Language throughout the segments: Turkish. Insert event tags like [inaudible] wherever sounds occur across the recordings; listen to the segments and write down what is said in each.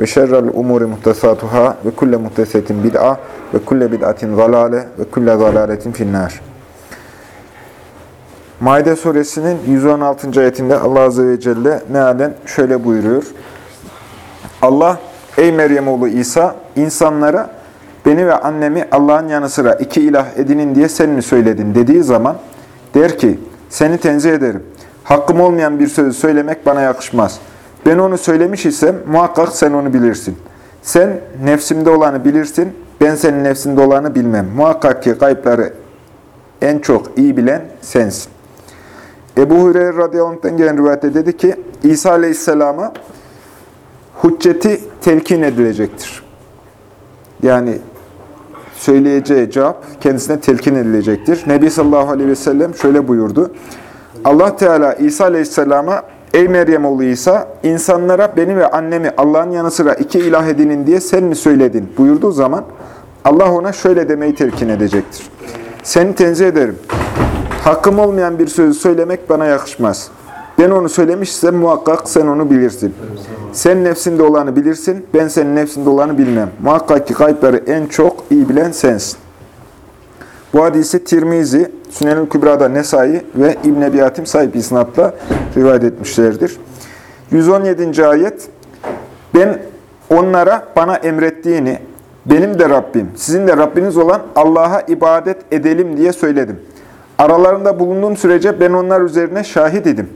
ve şerrel umuri muhtesatuhâ ve kulle muhtesetin bid'a ve kulle bid'atin zalale ve kulle zalaletin finnâr. Maide suresinin 116. ayetinde Allah Azze ve Celle mealen şöyle buyuruyor. Allah, ey Meryem oğlu İsa, insanlara beni ve annemi Allah'ın yanı sıra iki ilah edinin diye sen mi söyledin dediği zaman der ki, seni tenzih ederim. Hakkım olmayan bir sözü söylemek bana yakışmaz. Ben onu söylemiş isem muhakkak sen onu bilirsin. Sen nefsimde olanı bilirsin, ben senin nefsinde olanı bilmem. Muhakkak ki kayıpları en çok iyi bilen sensin. Ebu Hureyre radıyallahu gelen rivayette dedi ki, İsa aleyhisselama hücceti telkin edilecektir. Yani söyleyeceği cevap kendisine telkin edilecektir. Nebi sallallahu aleyhi ve sellem şöyle buyurdu. Allah Teala İsa aleyhisselama Ey Meryem oğlu İsa, insanlara beni ve annemi Allah'ın yanı sıra iki ilah edinin diye sen mi söyledin buyurduğu zaman Allah ona şöyle demeyi telkin edecektir. Seni tenzih ederim. Hakkım olmayan bir sözü söylemek bana yakışmaz. Ben onu söylemişsem muhakkak sen onu bilirsin. Sen nefsinde olanı bilirsin, ben senin nefsinde olanı bilmem. Muhakkak ki kayıpları en çok iyi bilen sensin. Bu hadisi Tirmizi, Sünen-ül Kübra'da Nesai ve İbn Ebi Hatim sahip isnatla rivayet etmişlerdir. 117. ayet Ben onlara bana emrettiğini, benim de Rabbim, sizin de Rabbiniz olan Allah'a ibadet edelim diye söyledim. Aralarında bulunduğum sürece ben onlar üzerine şahit idim.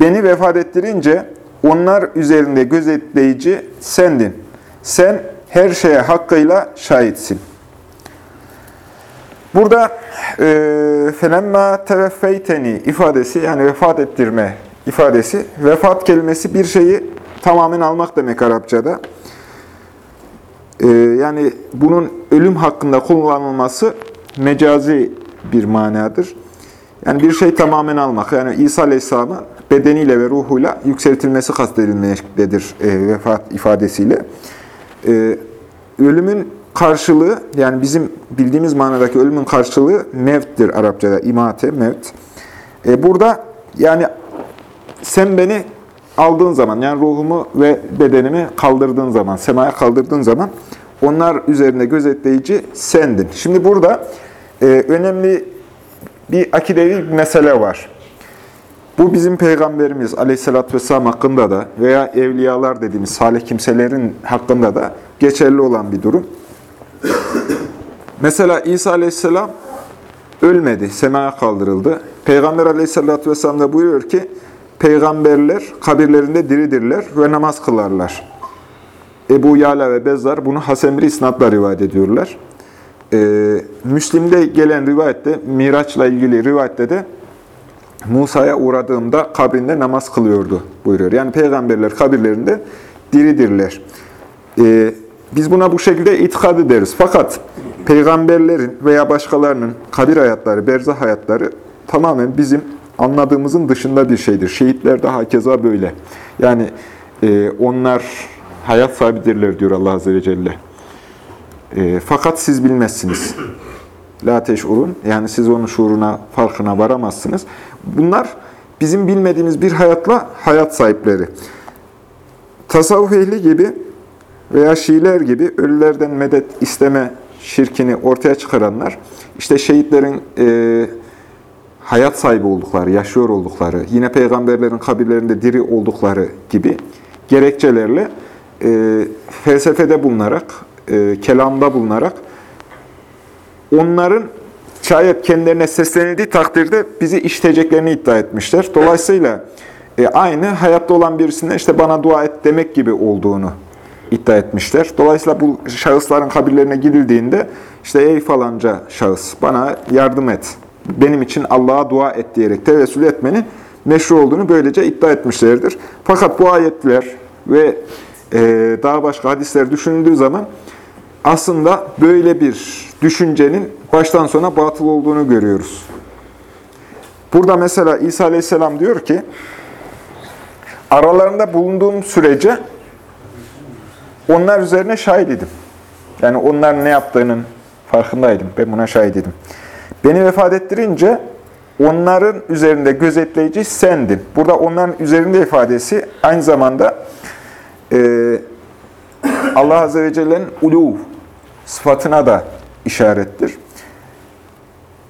Beni vefat ettirince onlar üzerinde gözetleyici sendin. Sen her şeye hakkıyla şahitsin. Burada felemma teveffeyteni ifadesi yani vefat ettirme ifadesi. Vefat kelimesi bir şeyi tamamen almak demek Arapçada. E, yani bunun ölüm hakkında kullanılması mecazi bir manadır. Yani bir şey tamamen almak. Yani İsa Aleyhisselam'a bedeniyle ve ruhuyla yükseltilmesi kastedilmektedir e, vefat ifadesiyle. E, ölümün karşılığı, yani bizim bildiğimiz manadaki ölümün karşılığı mevttir Arapçada, imate, mevt. E, burada yani sen beni aldığın zaman, yani ruhumu ve bedenimi kaldırdığın zaman, semaya kaldırdığın zaman onlar üzerinde gözetleyici sendin. Şimdi burada e, önemli bir akidevi bir mesele var. Bu bizim Peygamberimiz Aleyhisselatü Vesselam hakkında da veya evliyalar dediğimiz salih kimselerin hakkında da geçerli olan bir durum. [coughs] Mesela İsa Aleyhisselam ölmedi, semaya kaldırıldı. Peygamber Aleyhisselatü Vesselam da buyuruyor ki, Peygamberler kabirlerinde diridirler ve namaz kılarlar. Ebu Yala ve Bezzar bunu Hasan bir isnatla rivayet ediyorlar. Ee, Müslim'de gelen rivayette, Miraç'la ilgili rivayette de Musa'ya uğradığımda kabrinde namaz kılıyordu buyuruyor. Yani peygamberler kabirlerinde diridirler. Ee, biz buna bu şekilde itikad ederiz. Fakat peygamberlerin veya başkalarının kabir hayatları, berzah hayatları tamamen bizim anladığımızın dışında bir şeydir. Şehitler de hakeza böyle. Yani e, onlar hayat sahibidirler diyor Allah Azze ve Celle. E, fakat siz bilmezsiniz. [clears throat] La teş'urun. Yani siz onun şuuruna, farkına varamazsınız. Bunlar bizim bilmediğimiz bir hayatla hayat sahipleri. Tasavvuf ehli gibi veya Şiiler gibi ölülerden medet isteme şirkini ortaya çıkaranlar, işte şehitlerin e, hayat sahibi oldukları, yaşıyor oldukları, yine peygamberlerin kabirlerinde diri oldukları gibi gerekçelerle e, felsefede bulunarak, e, kelamda bulunarak onların şayet kendilerine seslenildiği takdirde bizi işiteceklerini iddia etmişler. Dolayısıyla e, aynı hayatta olan birisine işte bana dua et demek gibi olduğunu iddia etmişler. Dolayısıyla bu şahısların kabirlerine gidildiğinde işte ey falanca şahıs bana yardım et, benim için Allah'a dua et diyerek tevessül etmenin meşru olduğunu böylece iddia etmişlerdir. Fakat bu ayetler ve e, daha başka hadisler düşünüldüğü zaman aslında böyle bir düşüncenin baştan sona batıl olduğunu görüyoruz. Burada mesela İsa Aleyhisselam diyor ki, aralarında bulunduğum sürece onlar üzerine şahit idim. Yani onlar ne yaptığının farkındaydım. Ben buna şahit idim. Beni vefat ettirince onların üzerinde gözetleyici sendin. Burada onların üzerinde ifadesi aynı zamanda e, Allah Azze ve Celle'nin ulu sıfatına da işarettir.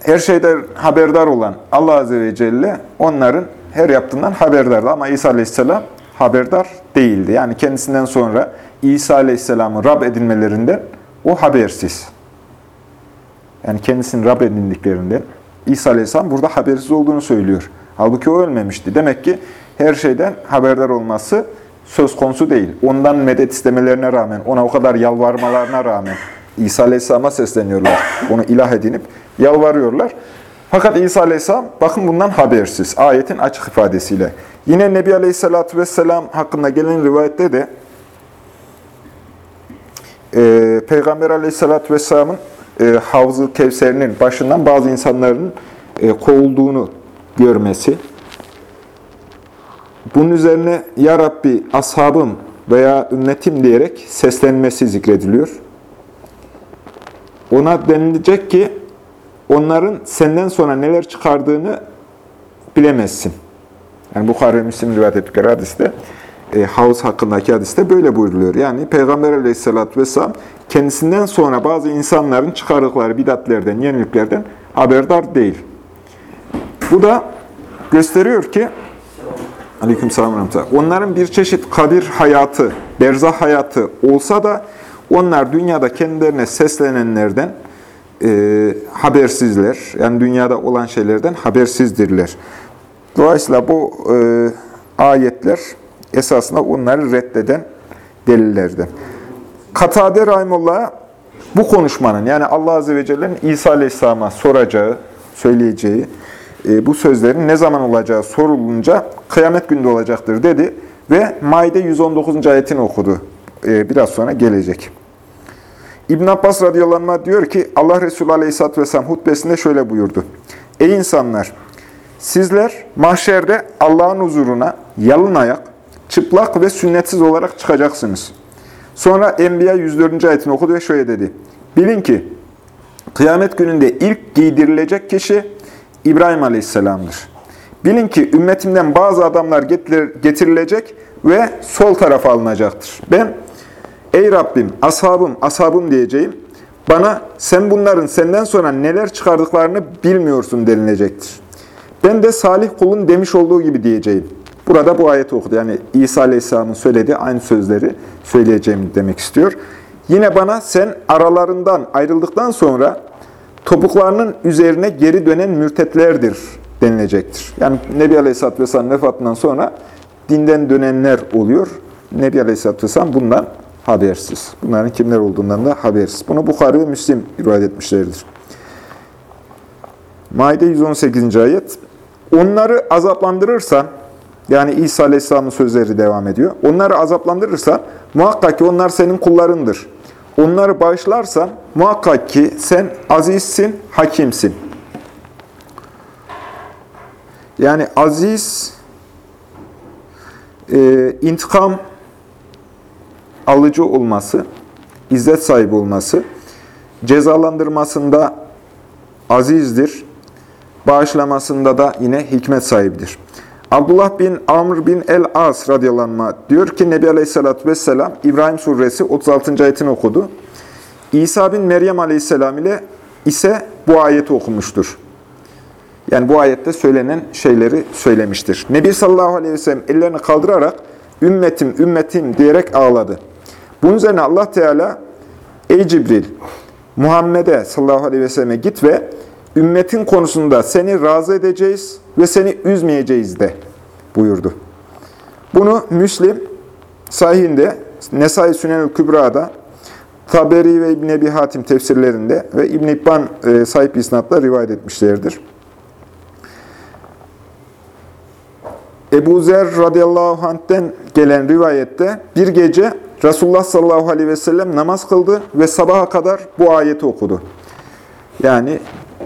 Her şeyden haberdar olan Allah Azze ve Celle onların her yaptığından haberdardı. Ama İsa Aleyhisselam haberdar değildi. Yani kendisinden sonra İsa Aleyhisselam'ı Rab edinmelerinden o habersiz. Yani kendisini Rab edindiklerinden İsa Aleyhisselam burada habersiz olduğunu söylüyor. Halbuki o ölmemişti. Demek ki her şeyden haberdar olması söz konusu değil. Ondan medet istemelerine rağmen, ona o kadar yalvarmalarına rağmen İsa Aleyhisselam'a sesleniyorlar. Onu ilah edinip yalvarıyorlar. Fakat İsa Aleyhisselam bakın bundan habersiz. Ayetin açık ifadesiyle. Yine Nebi Aleyhisselatü Vesselam hakkında gelen rivayette de e, Peygamber Aleyhisselatü Vesselam'ın e, Havz-ı Kevser'inin başından bazı insanların e, kovulduğunu görmesi. Bunun üzerine Ya Rabbi ashabım veya ümmetim diyerek seslenmesi zikrediliyor. Ona denilecek ki onların senden sonra neler çıkardığını bilemezsin. Yani Bukhari ve Müslim rivayet ettikleri hadiste e, havuz hakkındaki hadiste böyle buyruluyor. Yani Peygamber aleyhissalatü vesselam kendisinden sonra bazı insanların çıkardıkları bidatlerden, yeniliklerden haberdar değil. Bu da gösteriyor ki Aleyküm selam Onların bir çeşit kabir hayatı, berzah hayatı olsa da onlar dünyada kendilerine seslenenlerden e, habersizler. Yani dünyada olan şeylerden habersizdirler. Dolayısıyla bu e, ayetler esasında onları reddeden delillerden. Katade Rahimullah bu konuşmanın yani Allah Azze ve Celle'nin İsa Aleyhisselam'a soracağı, söyleyeceği e, bu sözlerin ne zaman olacağı sorulunca kıyamet günde olacaktır dedi ve Maide 119. ayetini okudu. E, biraz sonra gelecek. İbn Abbas radıyallahu anh diyor ki Allah Resulü Aleyhisselatü vesselam hutbesinde şöyle buyurdu. Ey insanlar! Sizler mahşerde Allah'ın huzuruna yalın ayak, çıplak ve sünnetsiz olarak çıkacaksınız. Sonra Enbiya 104. ayetini okudu ve şöyle dedi. Bilin ki kıyamet gününde ilk giydirilecek kişi İbrahim Aleyhisselam'dır. Bilin ki ümmetimden bazı adamlar getirilecek ve sol tarafa alınacaktır. Ben, ey Rabbim, ashabım, ashabım diyeceğim. Bana sen bunların senden sonra neler çıkardıklarını bilmiyorsun denilecektir. Ben de salih kulun demiş olduğu gibi diyeceğim. Burada bu ayeti okudu. Yani İsa Aleyhisselam'ın söylediği aynı sözleri söyleyeceğim demek istiyor. Yine bana sen aralarından ayrıldıktan sonra topuklarının üzerine geri dönen mürtetlerdir denilecektir. Yani Nebi Aleyhisselatü Vesselam vefatından sonra dinden dönenler oluyor. Nebi Aleyhisselatü Vesselam bundan habersiz. Bunların kimler olduğundan da habersiz. Bunu Bukhari ve Müslim rivayet etmişlerdir. Maide 118. ayet. Onları azaplandırırsan, yani İsa Aleyhisselam'ın sözleri devam ediyor. Onları azaplandırırsan muhakkak ki onlar senin kullarındır. Onları bağışlarsan muhakkak ki sen azizsin, hakimsin. Yani aziz, e, intikam alıcı olması, izzet sahibi olması, cezalandırmasında azizdir, bağışlamasında da yine hikmet sahibidir. Abdullah bin Amr bin el-As radıyallahu diyor ki Nebi Aleyhisselatü Vesselam İbrahim suresi 36. ayetini okudu. İsa bin Meryem aleyhisselam ile ise bu ayeti okumuştur. Yani bu ayette söylenen şeyleri söylemiştir. Nebi sallallahu aleyhi ve sellem ellerini kaldırarak ümmetim, ümmetim diyerek ağladı. Bunun üzerine Allah Teala ey Cibril Muhammed'e sallallahu aleyhi ve selleme git ve ümmetin konusunda seni razı edeceğiz ve seni üzmeyeceğiz de buyurdu. Bunu Müslim sahihinde, Nesai Sünenül Kübra'da, Taberi ve İbn Ebi Hatim tefsirlerinde ve İbn İbban e, sahip isnatla rivayet etmişlerdir. Ebu Zer radıyallahu anh'ten gelen rivayette bir gece Resulullah sallallahu aleyhi ve sellem namaz kıldı ve sabaha kadar bu ayeti okudu. Yani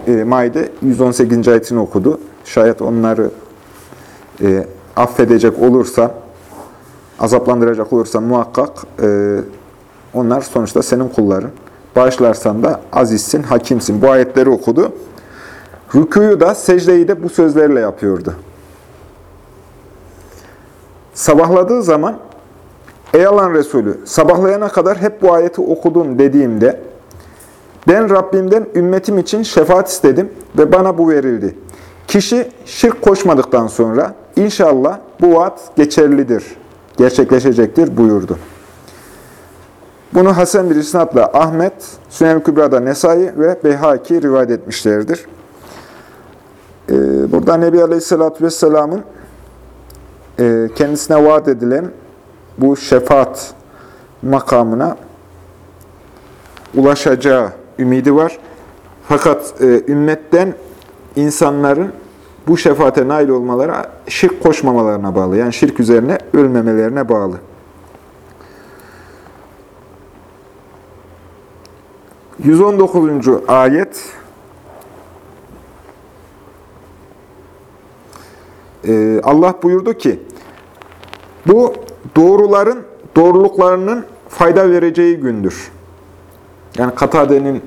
e, Maide 118. ayetini okudu. Şayet onları e, affedecek olursa, azaplandıracak olursa muhakkak e, onlar sonuçta senin kulların. Bağışlarsan da azizsin, hakimsin. Bu ayetleri okudu. Rüküyü da, secdeyi de bu sözlerle yapıyordu. Sabahladığı zaman, ey Allah'ın Resulü, sabahlayana kadar hep bu ayeti okudun dediğimde, ben Rabbimden ümmetim için şefaat istedim ve bana bu verildi. Kişi şirk koşmadıktan sonra inşallah bu vaat geçerlidir, gerçekleşecektir buyurdu. Bunu Hasan bir isnatla Ahmet, Sünen-i Kübra'da Nesai ve Beyhaki rivayet etmişlerdir. Ee, burada Nebi Aleyhisselatü Vesselam'ın e, kendisine vaat edilen bu şefaat makamına ulaşacağı ümidi var. Fakat e, ümmetten insanların bu şefaate nail olmaları şirk koşmamalarına bağlı. Yani şirk üzerine ölmemelerine bağlı. ...119. ayet... Ee, Allah buyurdu ki... ...bu doğruların doğruluklarının fayda vereceği gündür. Yani Katade'nin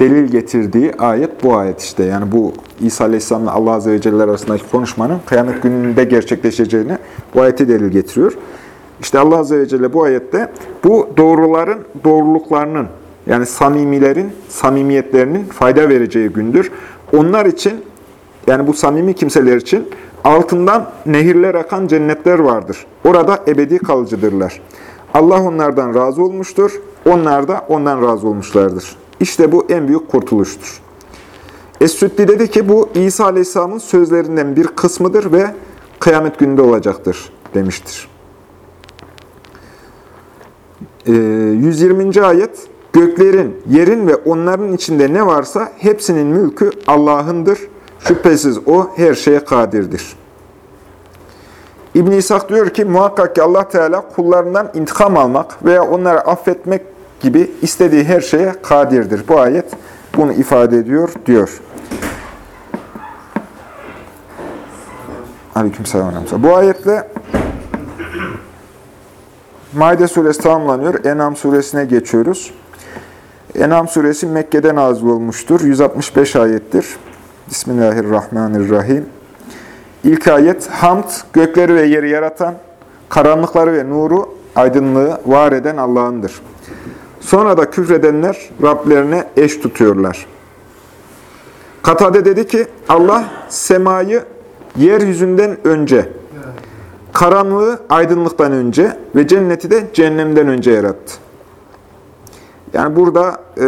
delil getirdiği ayet bu ayet işte. Yani bu İsa Aleyhisselam'la Allah Azze ve Celle arasındaki konuşmanın kıyamet gününde gerçekleşeceğini bu ayeti delil getiriyor. İşte Allah Azze ve Celle bu ayette bu doğruların doğruluklarının yani samimilerin samimiyetlerinin fayda vereceği gündür. Onlar için yani bu samimi kimseler için altından nehirler akan cennetler vardır. Orada ebedi kalıcıdırlar. Allah onlardan razı olmuştur. Onlar da ondan razı olmuşlardır. İşte bu en büyük kurtuluştur. Es-Süddi dedi ki bu İsa Aleyhisselam'ın sözlerinden bir kısmıdır ve kıyamet gününde olacaktır demiştir. Ee, 120. ayet Göklerin, yerin ve onların içinde ne varsa hepsinin mülkü Allah'ındır. Şüphesiz O her şeye kadirdir. İbn İshak diyor ki muhakkak ki Allah Teala kullarından intikam almak veya onları affetmek gibi istediği her şeye kadirdir. Bu ayet bunu ifade ediyor diyor. Aleykümselam. Bu ayetle Maide suresi tamamlanıyor. Enam suresine geçiyoruz. Enam suresi Mekke'de nazil olmuştur. 165 ayettir. Bismillahirrahmanirrahim. İlk ayet, hamd, gökleri ve yeri yaratan, karanlıkları ve nuru, aydınlığı var eden Allah'ındır. Sonra da küfredenler Rablerine eş tutuyorlar. Katade dedi ki, Allah semayı yeryüzünden önce, karanlığı aydınlıktan önce ve cenneti de cehennemden önce yarattı. Yani burada e,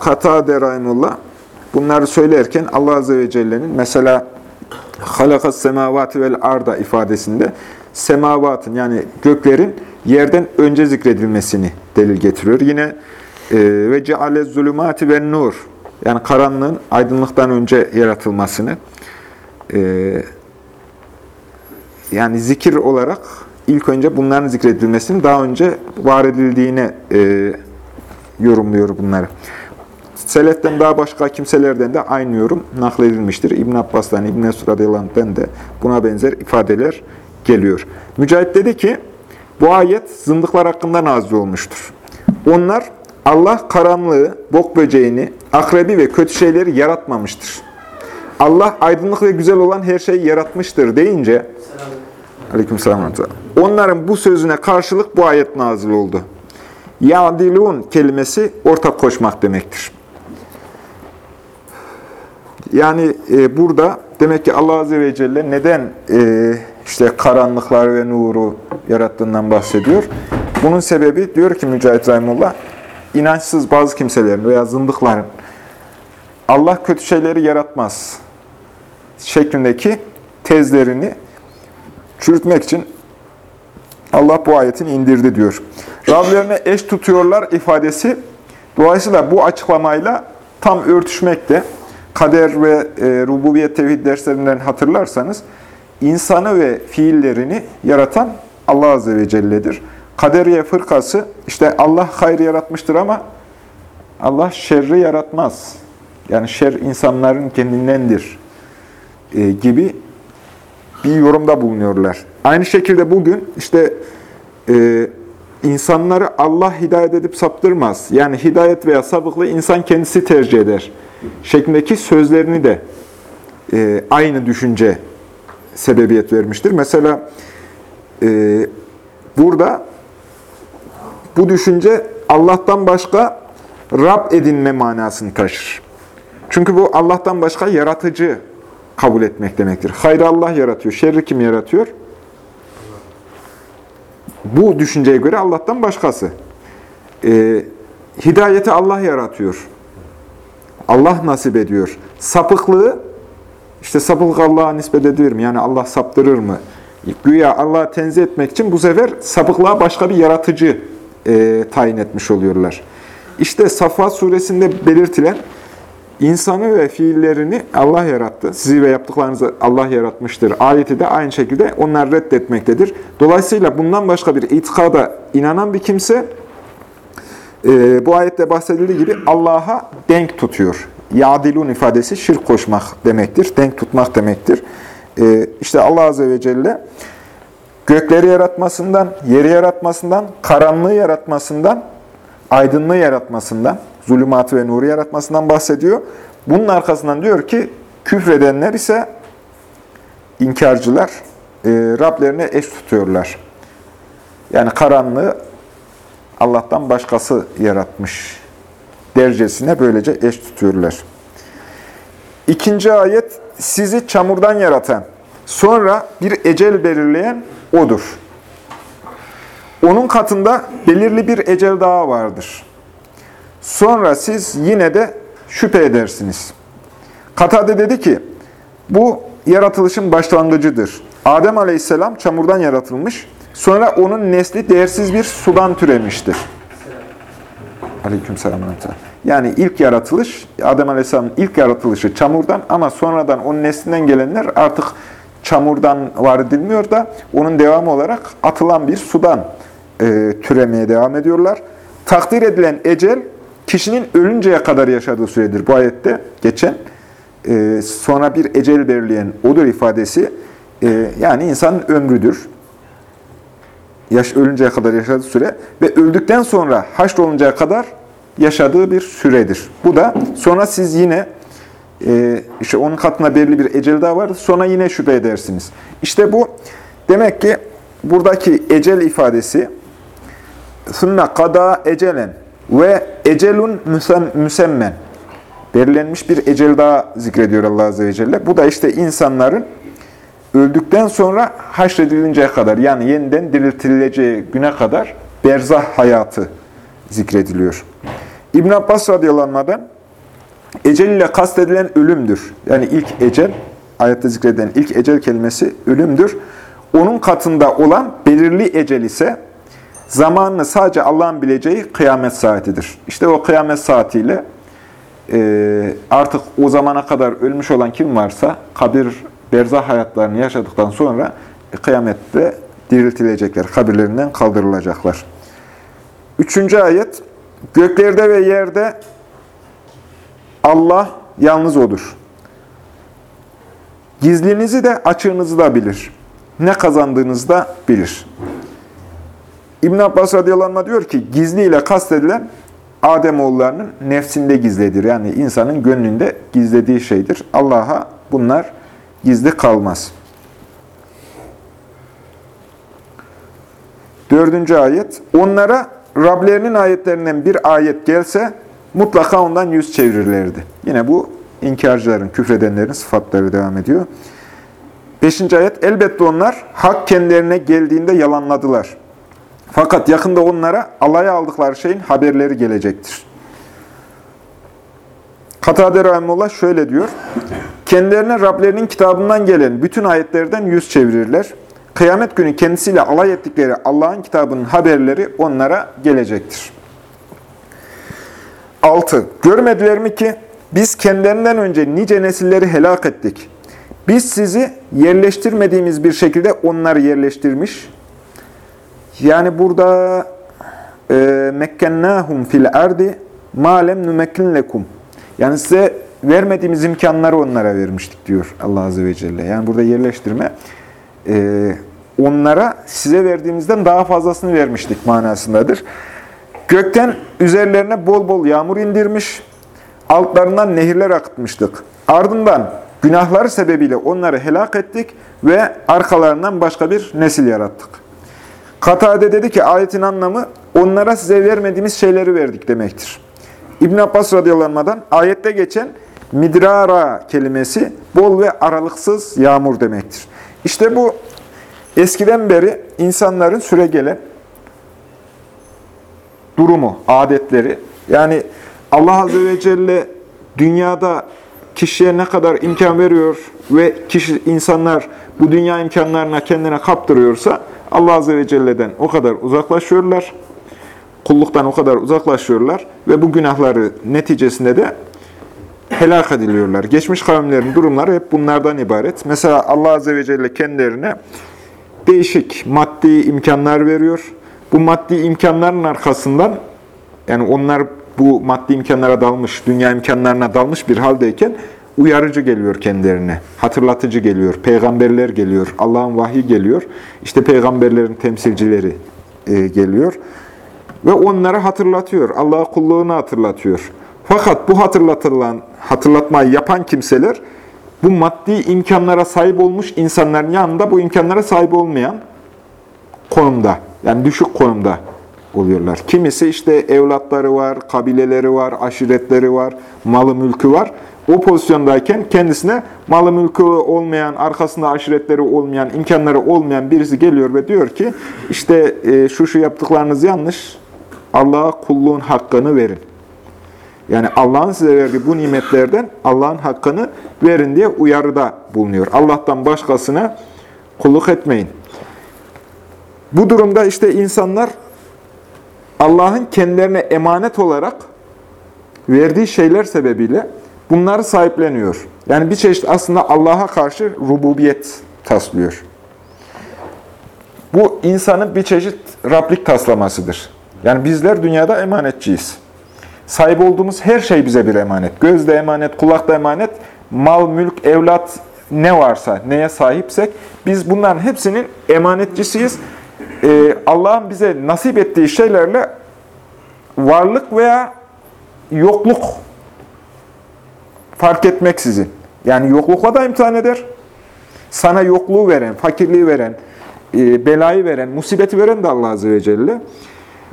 Katade Rahimullah bunları söylerken Allah Azze ve Celle'nin mesela halakas semavati vel arda ifadesinde semavatın yani göklerin yerden önce zikredilmesini delil getiriyor. Yine e, ve ceale zulümati ve nur yani karanlığın aydınlıktan önce yaratılmasını e, yani zikir olarak ilk önce bunların zikredilmesini daha önce var edildiğine e, yorumluyor bunları. Seleften daha başka kimselerden de aynı yorum nakledilmiştir. İbn Abbas'tan, İbn Mesud radıyallahu de buna benzer ifadeler geliyor. Mücahit dedi ki, bu ayet zındıklar hakkında nazil olmuştur. Onlar Allah karanlığı, bok böceğini, akrebi ve kötü şeyleri yaratmamıştır. Allah aydınlık ve güzel olan her şeyi yaratmıştır deyince Aleykümselam. Onların bu sözüne karşılık bu ayet nazil oldu. Yadilun kelimesi ortak koşmak demektir. Yani e, burada demek ki Allah Azze ve Celle neden e, işte karanlıklar ve nuru yarattığından bahsediyor. Bunun sebebi diyor ki Mücahit Rahimullah, inançsız bazı kimselerin veya zındıkların Allah kötü şeyleri yaratmaz şeklindeki tezlerini çürütmek için Allah bu ayetini indirdi diyor. Rablerine eş tutuyorlar ifadesi dolayısıyla bu açıklamayla tam örtüşmekte. Kader ve e, rububiyet tevhid derslerinden hatırlarsanız insanı ve fiillerini yaratan Allah Azze ve Celle'dir. Kaderiye fırkası, işte Allah hayrı yaratmıştır ama Allah şerri yaratmaz. Yani şer insanların kendindendir e, gibi bir yorumda bulunuyorlar. Aynı şekilde bugün işte e, insanları Allah hidayet edip saptırmaz. Yani hidayet veya sapıklığı insan kendisi tercih eder. Şeklindeki sözlerini de e, aynı düşünce sebebiyet vermiştir. Mesela e, burada bu düşünce Allah'tan başka Rab edinme manasını taşır. Çünkü bu Allah'tan başka yaratıcı kabul etmek demektir. Hayrı Allah yaratıyor. Şerri kim yaratıyor? Bu düşünceye göre Allah'tan başkası. Ee, hidayeti Allah yaratıyor. Allah nasip ediyor. Sapıklığı, işte sapıklık Allah'a nispet edilir mi? Yani Allah saptırır mı? Güya Allah'ı tenzih etmek için bu sefer sapıklığa başka bir yaratıcı e, tayin etmiş oluyorlar. İşte Safa suresinde belirtilen insanı ve fiillerini Allah yarattı. Sizi ve yaptıklarınızı Allah yaratmıştır. Ayeti de aynı şekilde onlar reddetmektedir. Dolayısıyla bundan başka bir itikada inanan bir kimse e, bu ayette bahsedildiği gibi Allah'a denk tutuyor. Yadilun ifadesi şirk koşmak demektir. Denk tutmak demektir. E, işte Allah Azze ve Celle gökleri yaratmasından, yeri yaratmasından, karanlığı yaratmasından, aydınlığı yaratmasından, zulümatı ve nuru yaratmasından bahsediyor. Bunun arkasından diyor ki, küfredenler ise inkarcılar e, Rablerine eş tutuyorlar. Yani karanlığı Allah'tan başkası yaratmış derecesine böylece eş tutuyorlar. İkinci ayet, sizi çamurdan yaratan, sonra bir ecel belirleyen O'dur. Onun katında belirli bir ecel daha vardır. Sonra siz yine de şüphe edersiniz. Katade dedi ki, bu yaratılışın başlangıcıdır. Adem aleyhisselam çamurdan yaratılmış, sonra onun nesli değersiz bir sudan türemiştir. Aleykümselam. Yani ilk yaratılış, Adem aleyhisselamın ilk yaratılışı çamurdan ama sonradan onun neslinden gelenler artık çamurdan var edilmiyor da onun devamı olarak atılan bir sudan e, türemeye devam ediyorlar. Takdir edilen ecel kişinin ölünceye kadar yaşadığı süredir. Bu ayette geçen e, sonra bir ecel belirleyen odur ifadesi e, yani insanın ömrüdür. Yaş ölünceye kadar yaşadığı süre ve öldükten sonra haşroluncaya kadar yaşadığı bir süredir. Bu da sonra siz yine e, işte onun katına belirli bir ecel daha var. Sonra yine şüphe edersiniz. İşte bu demek ki buradaki ecel ifadesi sümme kada ecelen ve ecelun müsemmen belirlenmiş bir ecel daha zikrediyor Allah Azze ve Celle. Bu da işte insanların öldükten sonra haşredilinceye kadar yani yeniden diriltileceği güne kadar berzah hayatı zikrediliyor. İbn Abbas radıyallahu ecel ile kastedilen ölümdür. Yani ilk ecel, ayette zikredilen ilk ecel kelimesi ölümdür. Onun katında olan belirli ecel ise zamanını sadece Allah'ın bileceği kıyamet saatidir. İşte o kıyamet saatiyle e, artık o zamana kadar ölmüş olan kim varsa kabir, berzah hayatlarını yaşadıktan sonra e, kıyamette diriltilecekler, kabirlerinden kaldırılacaklar. Üçüncü ayet, göklerde ve yerde Allah yalnız odur. Gizlinizi de açığınızı da bilir. Ne kazandığınızı da bilir. İbn Abbas radıyallahu diyor ki, gizli ile kastedilen Ademoğullarının nefsinde gizledir. Yani insanın gönlünde gizlediği şeydir. Allah'a bunlar gizli kalmaz. Dördüncü ayet. Onlara Rablerinin ayetlerinden bir ayet gelse mutlaka ondan yüz çevirirlerdi. Yine bu inkarcıların, küfredenlerin sıfatları devam ediyor. Beşinci ayet. Elbette onlar hak kendilerine geldiğinde yalanladılar. Fakat yakında onlara alaya aldıkları şeyin haberleri gelecektir. Katade Rahimullah şöyle diyor. Kendilerine Rablerinin kitabından gelen bütün ayetlerden yüz çevirirler. Kıyamet günü kendisiyle alay ettikleri Allah'ın kitabının haberleri onlara gelecektir. 6. Görmediler mi ki biz kendilerinden önce nice nesilleri helak ettik. Biz sizi yerleştirmediğimiz bir şekilde onları yerleştirmiş, Yani burada e, mekkennâhum fil ardi malem numekkin lekum. Yani size vermediğimiz imkanları onlara vermiştik diyor Allah Azze ve Celle. Yani burada yerleştirme e, onlara size verdiğimizden daha fazlasını vermiştik manasındadır. Gökten üzerlerine bol bol yağmur indirmiş, altlarından nehirler akıtmıştık. Ardından günahları sebebiyle onları helak ettik ve arkalarından başka bir nesil yarattık. Katade dedi ki ayetin anlamı onlara size vermediğimiz şeyleri verdik demektir. İbn Abbas radıyallahu ayette geçen midrara kelimesi bol ve aralıksız yağmur demektir. İşte bu eskiden beri insanların süre gelen durumu, adetleri. Yani Allah Azze ve Celle dünyada kişiye ne kadar imkan veriyor ve kişi insanlar bu dünya imkanlarına kendine kaptırıyorsa Allah Azze ve Celle'den o kadar uzaklaşıyorlar. Kulluktan o kadar uzaklaşıyorlar ve bu günahları neticesinde de helak ediliyorlar. Geçmiş kavimlerin durumları hep bunlardan ibaret. Mesela Allah Azze ve Celle kendilerine değişik maddi imkanlar veriyor. Bu maddi imkanların arkasından, yani onlar bu maddi imkanlara dalmış, dünya imkanlarına dalmış bir haldeyken uyarıcı geliyor kendilerine, hatırlatıcı geliyor, peygamberler geliyor, Allah'ın vahyi geliyor, işte peygamberlerin temsilcileri e, geliyor ve onlara hatırlatıyor, Allah'a kulluğunu hatırlatıyor. Fakat bu hatırlatılan, hatırlatmayı yapan kimseler, bu maddi imkanlara sahip olmuş insanların yanında bu imkanlara sahip olmayan konumda, yani düşük konumda oluyorlar. Kimisi işte evlatları var, kabileleri var, aşiretleri var, malı mülkü var. O pozisyondayken kendisine malı mülkü olmayan, arkasında aşiretleri olmayan, imkanları olmayan birisi geliyor ve diyor ki işte e, şu şu yaptıklarınız yanlış, Allah'a kulluğun hakkını verin. Yani Allah'ın size verdiği bu nimetlerden Allah'ın hakkını verin diye uyarıda bulunuyor. Allah'tan başkasına kulluk etmeyin. Bu durumda işte insanlar Allah'ın kendilerine emanet olarak verdiği şeyler sebebiyle bunları sahipleniyor. Yani bir çeşit aslında Allah'a karşı rububiyet taslıyor. Bu insanın bir çeşit Rablik taslamasıdır. Yani bizler dünyada emanetçiyiz. Sahip olduğumuz her şey bize bir emanet. Göz de emanet, kulak da emanet, mal, mülk, evlat ne varsa, neye sahipsek biz bunların hepsinin emanetçisiyiz. Ee, Allah'ın bize nasip ettiği şeylerle varlık veya yokluk fark etmeksizin. Yani yoklukla da imtihan eder. Sana yokluğu veren, fakirliği veren, e, belayı veren, musibeti veren de Allah Azze ve Celle.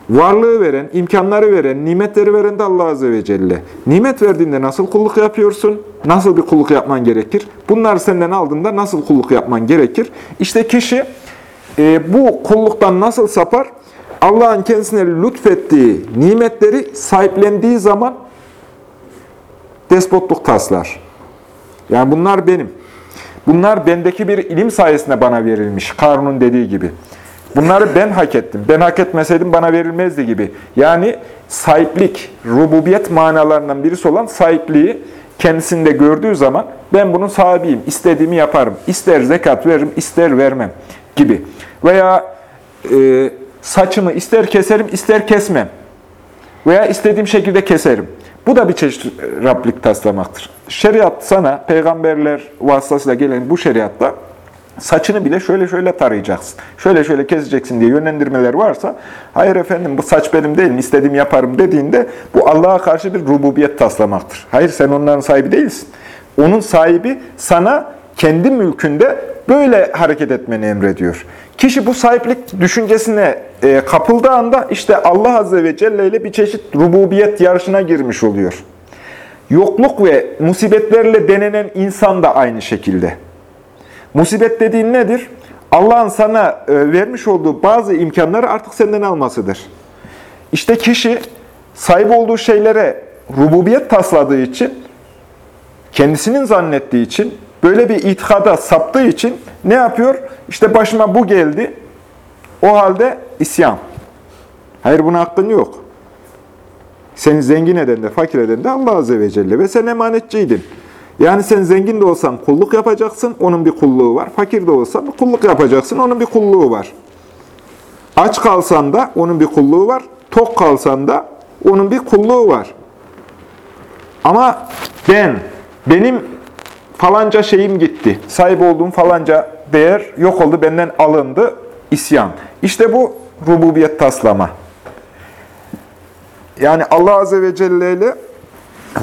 Varlığı veren, imkanları veren, nimetleri veren de Allah Azze ve Celle. Nimet verdiğinde nasıl kulluk yapıyorsun? Nasıl bir kulluk yapman gerekir? Bunları senden aldığında nasıl kulluk yapman gerekir? İşte kişi e, bu kulluktan nasıl sapar? Allah'ın kendisine lütfettiği nimetleri sahiplendiği zaman despotluk taslar. Yani bunlar benim. Bunlar bendeki bir ilim sayesinde bana verilmiş. Karun'un dediği gibi. Bunları ben hak ettim. Ben hak etmeseydim bana verilmezdi gibi. Yani sahiplik, rububiyet manalarından birisi olan sahipliği kendisinde gördüğü zaman ben bunun sahibiyim, istediğimi yaparım. İster zekat veririm, ister vermem gibi. Veya e, saçımı ister keserim, ister kesmem. Veya istediğim şekilde keserim. Bu da bir çeşit Rablik taslamaktır. Şeriat sana, peygamberler vasıtasıyla gelen bu şeriatta saçını bile şöyle şöyle tarayacaksın, şöyle şöyle keseceksin diye yönlendirmeler varsa, hayır efendim bu saç benim değil mi, istediğimi yaparım dediğinde bu Allah'a karşı bir rububiyet taslamaktır. Hayır sen onların sahibi değilsin. Onun sahibi sana kendi mülkünde böyle hareket etmeni emrediyor. Kişi bu sahiplik düşüncesine e, kapıldığı anda işte Allah Azze ve Celle ile bir çeşit rububiyet yarışına girmiş oluyor. Yokluk ve musibetlerle denenen insan da aynı şekilde. Musibet dediğin nedir? Allah'ın sana e, vermiş olduğu bazı imkanları artık senden almasıdır. İşte kişi sahip olduğu şeylere rububiyet tasladığı için, kendisinin zannettiği için, böyle bir itikada saptığı için ne yapıyor? İşte başıma bu geldi, o halde isyan. Hayır buna hakkın yok. Seni zengin eden de fakir eden de Allah Azze ve Celle ve sen emanetçiydin. Yani sen zengin de olsan kulluk yapacaksın, onun bir kulluğu var. Fakir de olsan kulluk yapacaksın, onun bir kulluğu var. Aç kalsan da onun bir kulluğu var. Tok kalsan da onun bir kulluğu var. Ama ben, benim falanca şeyim gitti. Sahip olduğum falanca değer yok oldu, benden alındı. isyan. İşte bu rububiyet taslama. Yani Allah Azze ve Celle ile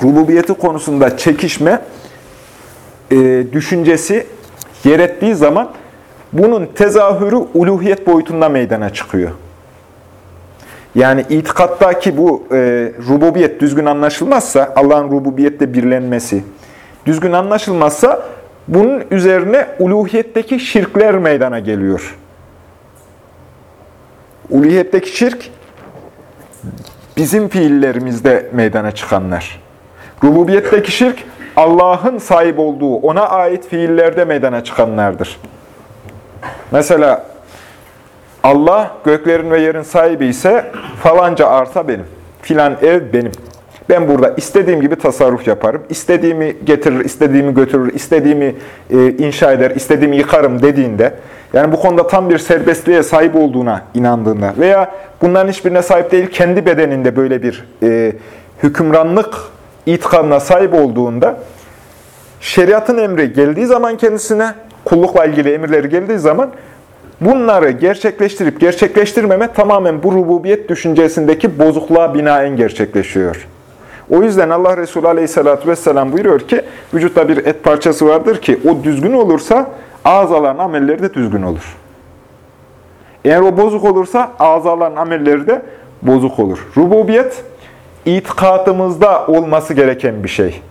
rububiyeti konusunda çekişme e, düşüncesi yer ettiği zaman bunun tezahürü uluhiyet boyutunda meydana çıkıyor. Yani itikattaki bu e, rububiyet düzgün anlaşılmazsa, Allah'ın rububiyette birlenmesi düzgün anlaşılmazsa, bunun üzerine uluhiyetteki şirkler meydana geliyor. Uluhiyetteki şirk, bizim fiillerimizde meydana çıkanlar. Rububiyetteki şirk, Allah'ın sahip olduğu, ona ait fiillerde meydana çıkanlardır. Mesela Allah göklerin ve yerin sahibi ise falanca arsa benim, filan ev benim. Ben burada istediğim gibi tasarruf yaparım. İstediğimi getirir, istediğimi götürür, istediğimi e, inşa eder, istediğimi yıkarım dediğinde, yani bu konuda tam bir serbestliğe sahip olduğuna inandığında veya bunların hiçbirine sahip değil, kendi bedeninde böyle bir e, hükümranlık itikadına sahip olduğunda, şeriatın emri geldiği zaman kendisine, kullukla ilgili emirleri geldiği zaman, bunları gerçekleştirip gerçekleştirmeme tamamen bu rububiyet düşüncesindeki bozukluğa binaen gerçekleşiyor. O yüzden Allah Resulü Aleyhisselatü Vesselam buyuruyor ki, vücutta bir et parçası vardır ki o düzgün olursa azaların amelleri de düzgün olur. Eğer o bozuk olursa azaların amelleri de bozuk olur. Rububiyet, itikadımızda olması gereken bir şey.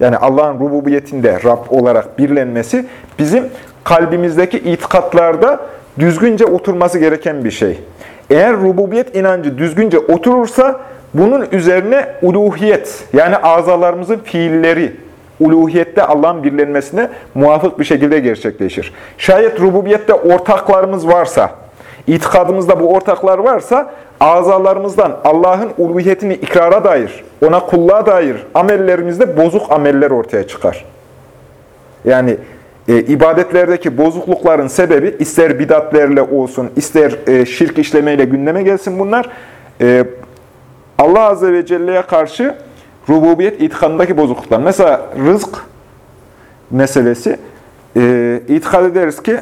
Yani Allah'ın rububiyetinde Rab olarak birlenmesi bizim kalbimizdeki itikatlarda düzgünce oturması gereken bir şey. Eğer rububiyet inancı düzgünce oturursa bunun üzerine uluhiyet yani azalarımızın fiilleri uluhiyette Allah'ın birlenmesine muvafık bir şekilde gerçekleşir. Şayet rububiyette ortaklarımız varsa, itikadımızda bu ortaklar varsa azalarımızdan Allah'ın uluhiyetini ikrara dair, ona kulluğa dair amellerimizde bozuk ameller ortaya çıkar. Yani e, ibadetlerdeki bozuklukların sebebi ister bidatlerle olsun, ister e, şirk işlemeyle gündeme gelsin bunlar. E, Allah Azze ve Celle'ye karşı rububiyet itikadındaki bozukluklar. Mesela rızk meselesi. E, itikad ederiz ki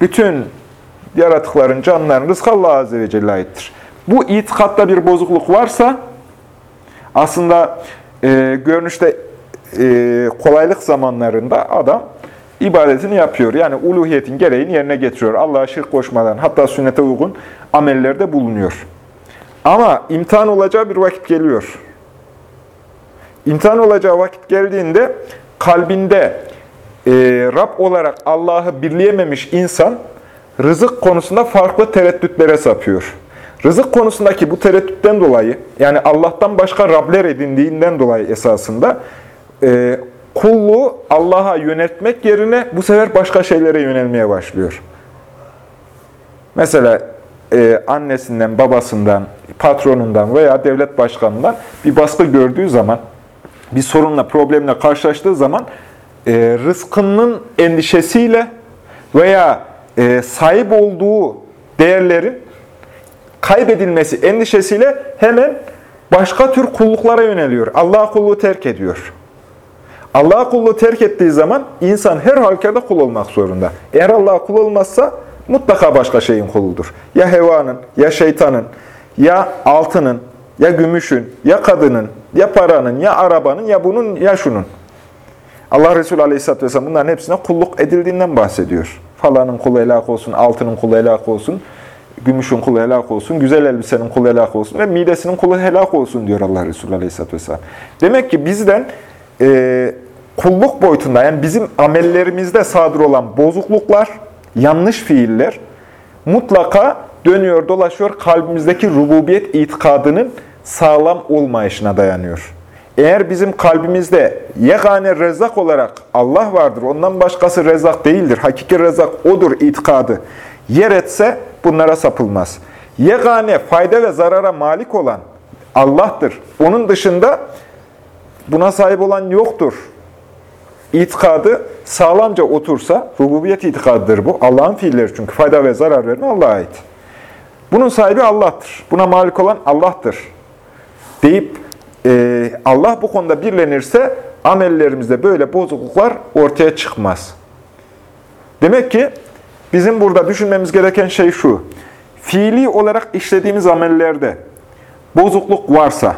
bütün yaratıkların, canlıların rızkı Allah Azze ve Celle aittir. Bu itikatta bir bozukluk varsa aslında e, görünüşte e, kolaylık zamanlarında adam ibadetini yapıyor. Yani uluhiyetin gereğini yerine getiriyor. Allah'a şirk koşmadan hatta sünnete uygun amellerde bulunuyor. Ama imtihan olacağı bir vakit geliyor. İmtihan olacağı vakit geldiğinde kalbinde e, Rab olarak Allah'ı birleyememiş insan rızık konusunda farklı tereddütlere sapıyor. Rızık konusundaki bu tereddütten dolayı, yani Allah'tan başka Rabler edindiğinden dolayı esasında e, kulluğu Allah'a yöneltmek yerine bu sefer başka şeylere yönelmeye başlıyor. Mesela e, annesinden, babasından, patronundan veya devlet başkanından bir baskı gördüğü zaman, bir sorunla, problemle karşılaştığı zaman e, rızkının endişesiyle veya e, sahip olduğu değerlerin kaybedilmesi endişesiyle hemen başka tür kulluklara yöneliyor. Allah kulluğu terk ediyor. Allah kulluğu terk ettiği zaman insan her halükarda kul olmak zorunda. Eğer Allah kul olmazsa mutlaka başka şeyin kuludur. Ya hevanın, ya şeytanın, ya altının, ya gümüşün, ya kadının, ya paranın, ya arabanın, ya bunun, ya şunun. Allah Resulü Aleyhisselatü Vesselam bunların hepsine kulluk edildiğinden bahsediyor. Falanın kulu helak olsun, altının kulu helak olsun, gümüşün kulu helak olsun, güzel elbisenin kulu helak olsun ve midesinin kulu helak olsun diyor Allah Resulü Aleyhisselatü Vesselam. Demek ki bizden e, kulluk boyutunda yani bizim amellerimizde sadır olan bozukluklar, yanlış fiiller mutlaka dönüyor dolaşıyor kalbimizdeki rububiyet itikadının sağlam olmayışına dayanıyor. Eğer bizim kalbimizde yegane rezzak olarak Allah vardır, ondan başkası rezzak değildir, hakiki rezzak odur itikadı yer etse bunlara sapılmaz. Yegane fayda ve zarara malik olan Allah'tır. Onun dışında buna sahip olan yoktur. İtikadı sağlamca otursa, rububiyet itikadıdır bu. Allah'ın fiilleri çünkü fayda ve zarar veren Allah'a ait. Bunun sahibi Allah'tır. Buna malik olan Allah'tır. Deyip e, Allah bu konuda birlenirse amellerimizde böyle bozukluklar ortaya çıkmaz. Demek ki bizim burada düşünmemiz gereken şey şu. Fiili olarak işlediğimiz amellerde bozukluk varsa,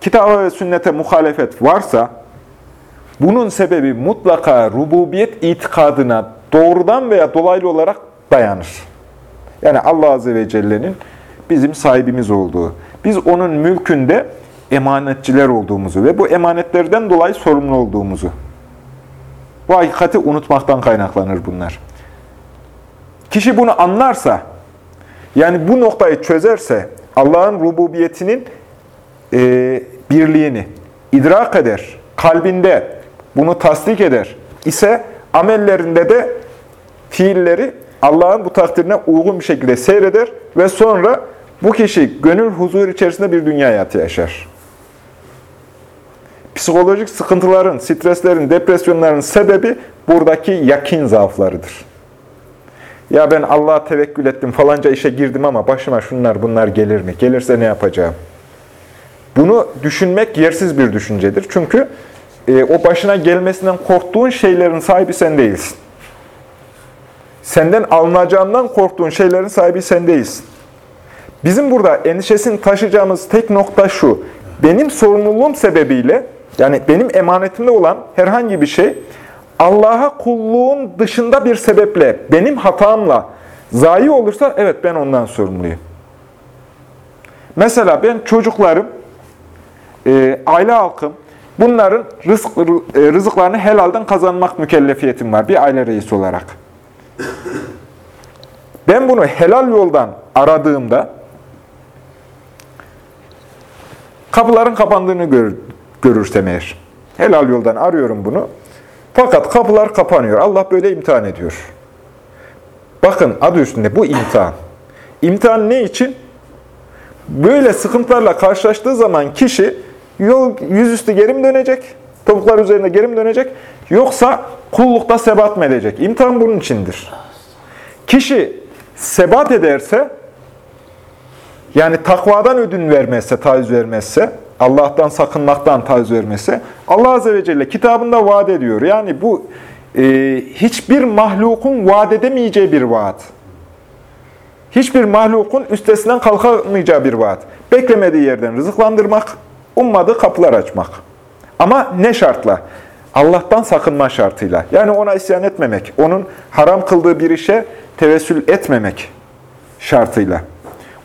kitaba ve sünnete muhalefet varsa, bunun sebebi mutlaka rububiyet itikadına doğrudan veya dolaylı olarak dayanır. Yani Allah Azze ve Celle'nin bizim sahibimiz olduğu, biz onun mülkünde emanetçiler olduğumuzu ve bu emanetlerden dolayı sorumlu olduğumuzu. Bu hakikati unutmaktan kaynaklanır bunlar. Kişi bunu anlarsa, yani bu noktayı çözerse, Allah'ın rububiyetinin e, birliğini idrak eder, kalbinde bunu tasdik eder ise amellerinde de fiilleri Allah'ın bu takdirine uygun bir şekilde seyreder ve sonra bu kişi gönül huzur içerisinde bir dünya hayatı yaşar. Psikolojik sıkıntıların, streslerin, depresyonların sebebi buradaki yakin zaaflarıdır. Ya ben Allah'a tevekkül ettim, falanca işe girdim ama başıma şunlar bunlar gelir mi? Gelirse ne yapacağım? Bunu düşünmek yersiz bir düşüncedir. Çünkü e, o başına gelmesinden korktuğun şeylerin sahibi sen değilsin. Senden alınacağından korktuğun şeylerin sahibi sen değilsin. Bizim burada endişesini taşıyacağımız tek nokta şu. Benim sorumluluğum sebebiyle, yani benim emanetimde olan herhangi bir şey, Allah'a kulluğun dışında bir sebeple, benim hatamla zayi olursa, evet ben ondan sorumluyum. Mesela ben çocuklarım, e, aile halkım, bunların rızk, e, rızıklarını helalden kazanmak mükellefiyetim var bir aile reisi olarak. Ben bunu helal yoldan aradığımda kapıların kapandığını gör, görürsem eğer. Helal yoldan arıyorum bunu. Fakat kapılar kapanıyor. Allah böyle imtihan ediyor. Bakın adı üstünde bu imtihan. İmtihan ne için? Böyle sıkıntılarla karşılaştığı zaman kişi yol yüzüstü geri mi dönecek? Topuklar üzerinde geri mi dönecek? Yoksa kullukta sebat mı edecek? İmtihan bunun içindir. Kişi sebat ederse, yani takvadan ödün vermezse, taviz vermezse, Allah'tan sakınmaktan taviz vermezse, Allah Azze ve Celle kitabında vaat ediyor. Yani bu e, hiçbir mahlukun vaat edemeyeceği bir vaat. Hiçbir mahlukun üstesinden kalkamayacağı bir vaat. Beklemediği yerden rızıklandırmak, ummadığı kapılar açmak. Ama ne şartla? Allah'tan sakınma şartıyla. Yani ona isyan etmemek, onun haram kıldığı bir işe tevessül etmemek şartıyla.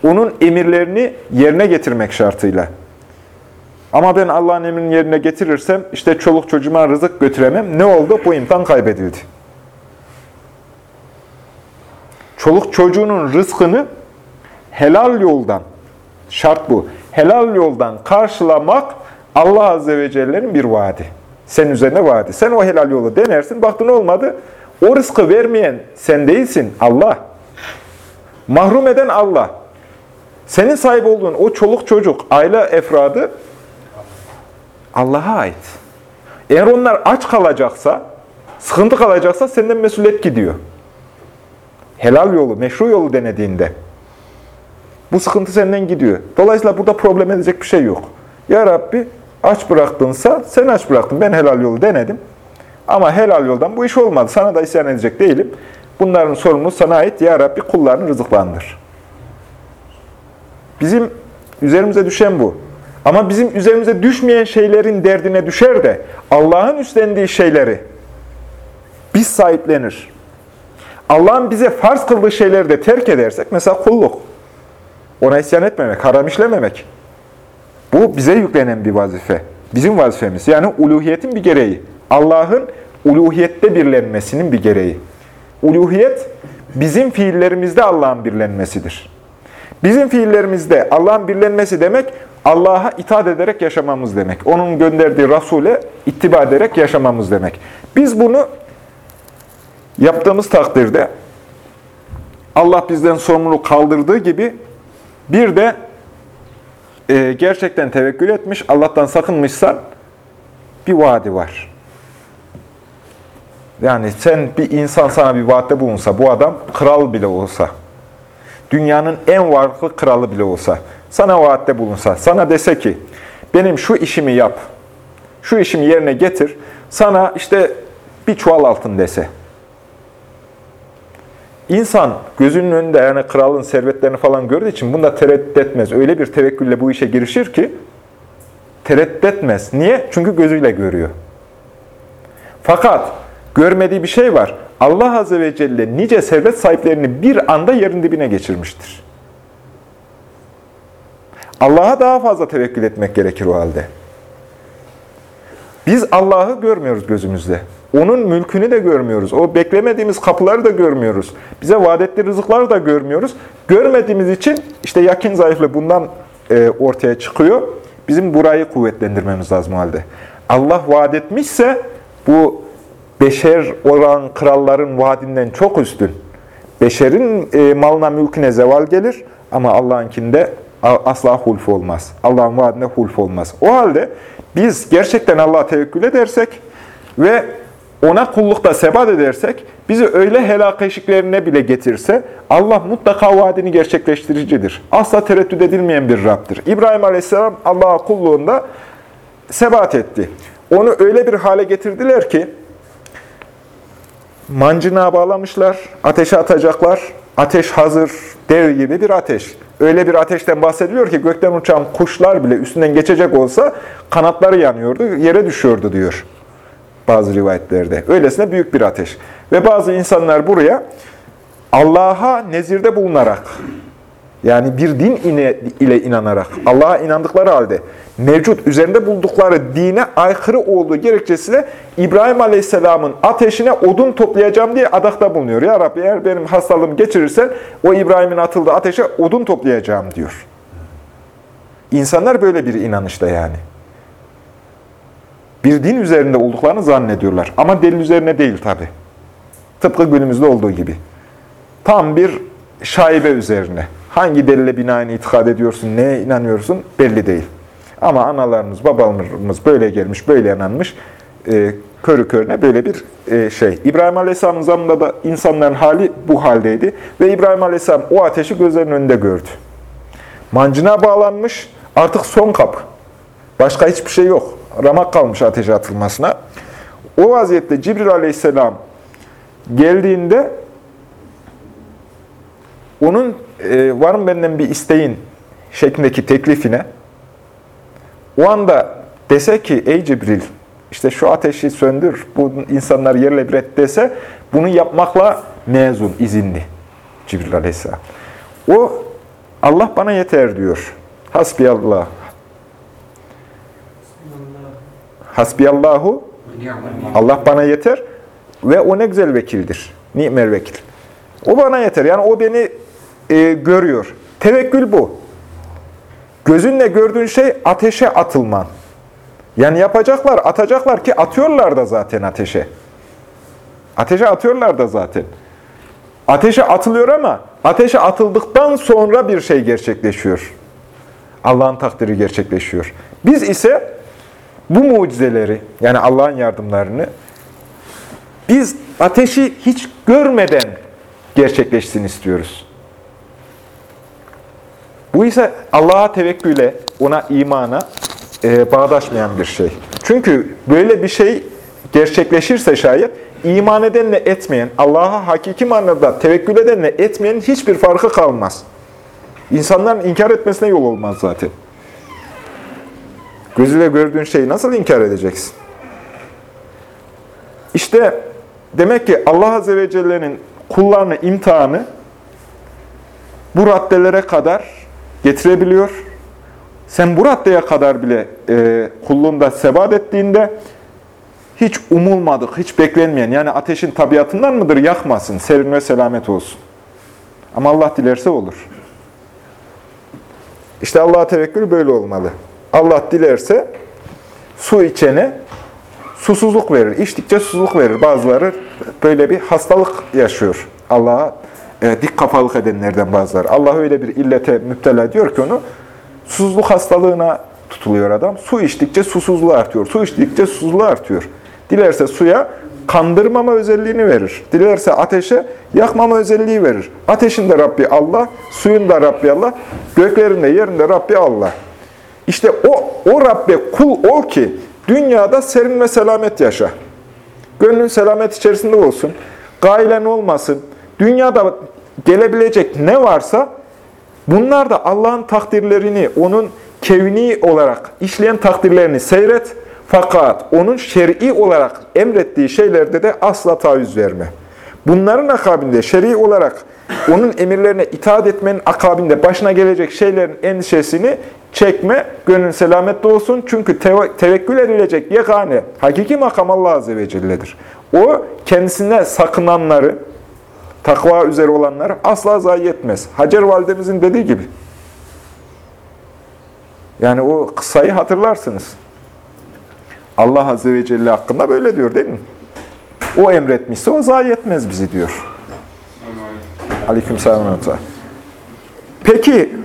Onun emirlerini yerine getirmek şartıyla. Ama ben Allah'ın emrini yerine getirirsem, işte çoluk çocuğuma rızık götüremem. Ne oldu? Bu imtihan kaybedildi. Çoluk çocuğunun rızkını helal yoldan, şart bu, helal yoldan karşılamak Allah Azze ve Celle'nin bir vaadi. Senin üzerine vaadi. Sen o helal yolu denersin, baktın olmadı. O rızkı vermeyen sen değilsin, Allah. Mahrum eden Allah. Senin sahip olduğun o çoluk çocuk, aile efradı Allah'a ait. Eğer onlar aç kalacaksa, sıkıntı kalacaksa senden mesuliyet gidiyor. Helal yolu, meşru yolu denediğinde. Bu sıkıntı senden gidiyor. Dolayısıyla burada problem edecek bir şey yok. Ya Rabbi aç bıraktınsa sen aç bıraktın. Ben helal yolu denedim. Ama helal yoldan bu iş olmadı. Sana da isyan edecek değilim. Bunların sorumluluğu sana ait. Ya Rabbi kullarını rızıklandır. Bizim üzerimize düşen bu. Ama bizim üzerimize düşmeyen şeylerin derdine düşer de Allah'ın üstlendiği şeyleri biz sahiplenir. Allah'ın bize farz kıldığı şeyleri de terk edersek, mesela kulluk, ona isyan etmemek, haram işlememek. Bu bize yüklenen bir vazife. Bizim vazifemiz. Yani uluhiyetin bir gereği. Allah'ın uluhiyette birlenmesinin bir gereği. Uluhiyet, bizim fiillerimizde Allah'ın birlenmesidir. Bizim fiillerimizde Allah'ın birlenmesi demek, Allah'a itaat ederek yaşamamız demek. Onun gönderdiği Resul'e ittiba ederek yaşamamız demek. Biz bunu yaptığımız takdirde Allah bizden sorumluluk kaldırdığı gibi bir de e, gerçekten tevekkül etmiş, Allah'tan sakınmışsan bir vaadi var. Yani sen bir insan sana bir vaatte bulunsa, bu adam kral bile olsa, dünyanın en varlıklı kralı bile olsa, sana vaatte bulunsa, sana dese ki, benim şu işimi yap, şu işimi yerine getir, sana işte bir çuval altın dese. İnsan gözünün önünde yani kralın servetlerini falan gördüğü için bunda tereddüt etmez. Öyle bir tevekkülle bu işe girişir ki tereddüt etmez. Niye? Çünkü gözüyle görüyor. Fakat görmediği bir şey var. Allah Azze ve Celle nice servet sahiplerini bir anda yerin dibine geçirmiştir. Allah'a daha fazla tevekkül etmek gerekir o halde. Biz Allah'ı görmüyoruz gözümüzde. Onun mülkünü de görmüyoruz. O beklemediğimiz kapıları da görmüyoruz. Bize vaat ettiği rızıkları da görmüyoruz. Görmediğimiz için işte yakin zayıflığı bundan e, ortaya çıkıyor. Bizim burayı kuvvetlendirmemiz lazım halde. Allah vaat etmişse bu beşer olan kralların vaadinden çok üstün. Beşerin e, malına mülküne zeval gelir ama Allah'ınkinde asla hulf olmaz. Allah'ın vaadinde hulf olmaz. O halde biz gerçekten Allah'a tevekkül edersek ve ona kullukta sebat edersek, bizi öyle helak eşiklerine bile getirse, Allah mutlaka vaadini gerçekleştiricidir. Asla tereddüt edilmeyen bir Rab'dir. İbrahim Aleyhisselam Allah'a kulluğunda sebat etti. Onu öyle bir hale getirdiler ki, mancına bağlamışlar, ateşe atacaklar, ateş hazır, dev gibi bir ateş. Öyle bir ateşten bahsediliyor ki gökten uçan kuşlar bile üstünden geçecek olsa kanatları yanıyordu, yere düşüyordu diyor bazı rivayetlerde. Öylesine büyük bir ateş. Ve bazı insanlar buraya Allah'a nezirde bulunarak, yani bir din ile inanarak, Allah'a inandıkları halde mevcut üzerinde buldukları dine aykırı olduğu gerekçesiyle İbrahim Aleyhisselam'ın ateşine odun toplayacağım diye adakta bulunuyor. Ya Rabbi eğer benim hastalığımı geçirirsen o İbrahim'in atıldığı ateşe odun toplayacağım diyor. İnsanlar böyle bir inanışta yani. Bir din üzerinde olduklarını zannediyorlar. Ama delil üzerine değil tabi. Tıpkı günümüzde olduğu gibi. Tam bir şaibe üzerine. Hangi delile binaen itikad ediyorsun, neye inanıyorsun belli değil. Ama analarımız, babalarımız böyle gelmiş, böyle inanmış. E, körü körüne böyle bir e, şey. İbrahim Aleyhisselam'ın zamanında da insanların hali bu haldeydi. Ve İbrahim Aleyhisselam o ateşi gözlerinin önünde gördü. Mancına bağlanmış, artık son kapı. Başka hiçbir şey yok. Ramak kalmış ateşe atılmasına. O vaziyette Cibril Aleyhisselam geldiğinde onun e, var mı benden bir isteğin şeklindeki teklifine o anda dese ki ey Cibril işte şu ateşi söndür, bu insanlar yerle bir et dese bunu yapmakla mezun, izinli Cibril Aleyhisselam. O Allah bana yeter diyor. Hasbiyallah. Hasbiyallahu. Allah bana yeter ve o ne güzel vekildir. Ni'mel vekil. O bana yeter. Yani o beni e, görüyor. Tevekkül bu. Gözünle gördüğün şey ateşe atılman. Yani yapacaklar, atacaklar ki atıyorlar da zaten ateşe. Ateşe atıyorlar da zaten. Ateşe atılıyor ama ateşe atıldıktan sonra bir şey gerçekleşiyor. Allah'ın takdiri gerçekleşiyor. Biz ise bu mucizeleri, yani Allah'ın yardımlarını biz ateşi hiç görmeden gerçekleşsin istiyoruz. Bu ise Allah'a tevekküle, ona imana e, bağdaşmayan bir şey. Çünkü böyle bir şey gerçekleşirse şayet iman edenle etmeyen, Allah'a hakiki manada tevekkül edenle etmeyenin hiçbir farkı kalmaz. İnsanların inkar etmesine yol olmaz zaten. Gözüyle gördüğün şeyi nasıl inkar edeceksin? İşte demek ki Allah Azze ve Celle'nin kullarını imtihanı bu raddelere kadar getirebiliyor. Sen bu raddeye kadar bile e, kulluğunda sebat ettiğinde hiç umulmadık, hiç beklenmeyen, yani ateşin tabiatından mıdır yakmasın, serin ve selamet olsun. Ama Allah dilerse olur. İşte Allah'a tevekkül böyle olmalı. Allah dilerse su içene susuzluk verir. İçtikçe susuzluk verir. Bazıları böyle bir hastalık yaşıyor. Allah'a e, dik kafalık edenlerden bazıları. Allah öyle bir illete müptela diyor ki onu, susuzluk hastalığına tutuluyor adam. Su içtikçe susuzluğu artıyor. Su içtikçe susuzluğu artıyor. Dilerse suya kandırmama özelliğini verir. Dilerse ateşe yakmama özelliği verir. Ateşin de Rabbi Allah, suyun da Rabbi Allah, göklerin de yerin de Rabbi Allah. İşte o, o Rabbe kul ol ki dünyada serin ve selamet yaşa. Gönlün selamet içerisinde olsun. Gailen olmasın. Dünyada gelebilecek ne varsa bunlar da Allah'ın takdirlerini, onun kevni olarak işleyen takdirlerini seyret. Fakat onun şer'i olarak emrettiği şeylerde de asla taviz verme. Bunların akabinde şer'i olarak onun emirlerine itaat etmenin akabinde başına gelecek şeylerin endişesini çekme, gönlün selametli olsun. Çünkü tevekkül edilecek yegane, hakiki makam Allah Azze ve Celle'dir. O kendisine sakınanları, takva üzere olanları asla zayi etmez. Hacer validemizin dediği gibi. Yani o kısayı hatırlarsınız. Allah Azze ve Celle hakkında böyle diyor değil mi? O emretmişse o zayi etmez bizi diyor. Aleyküm selam. Peki,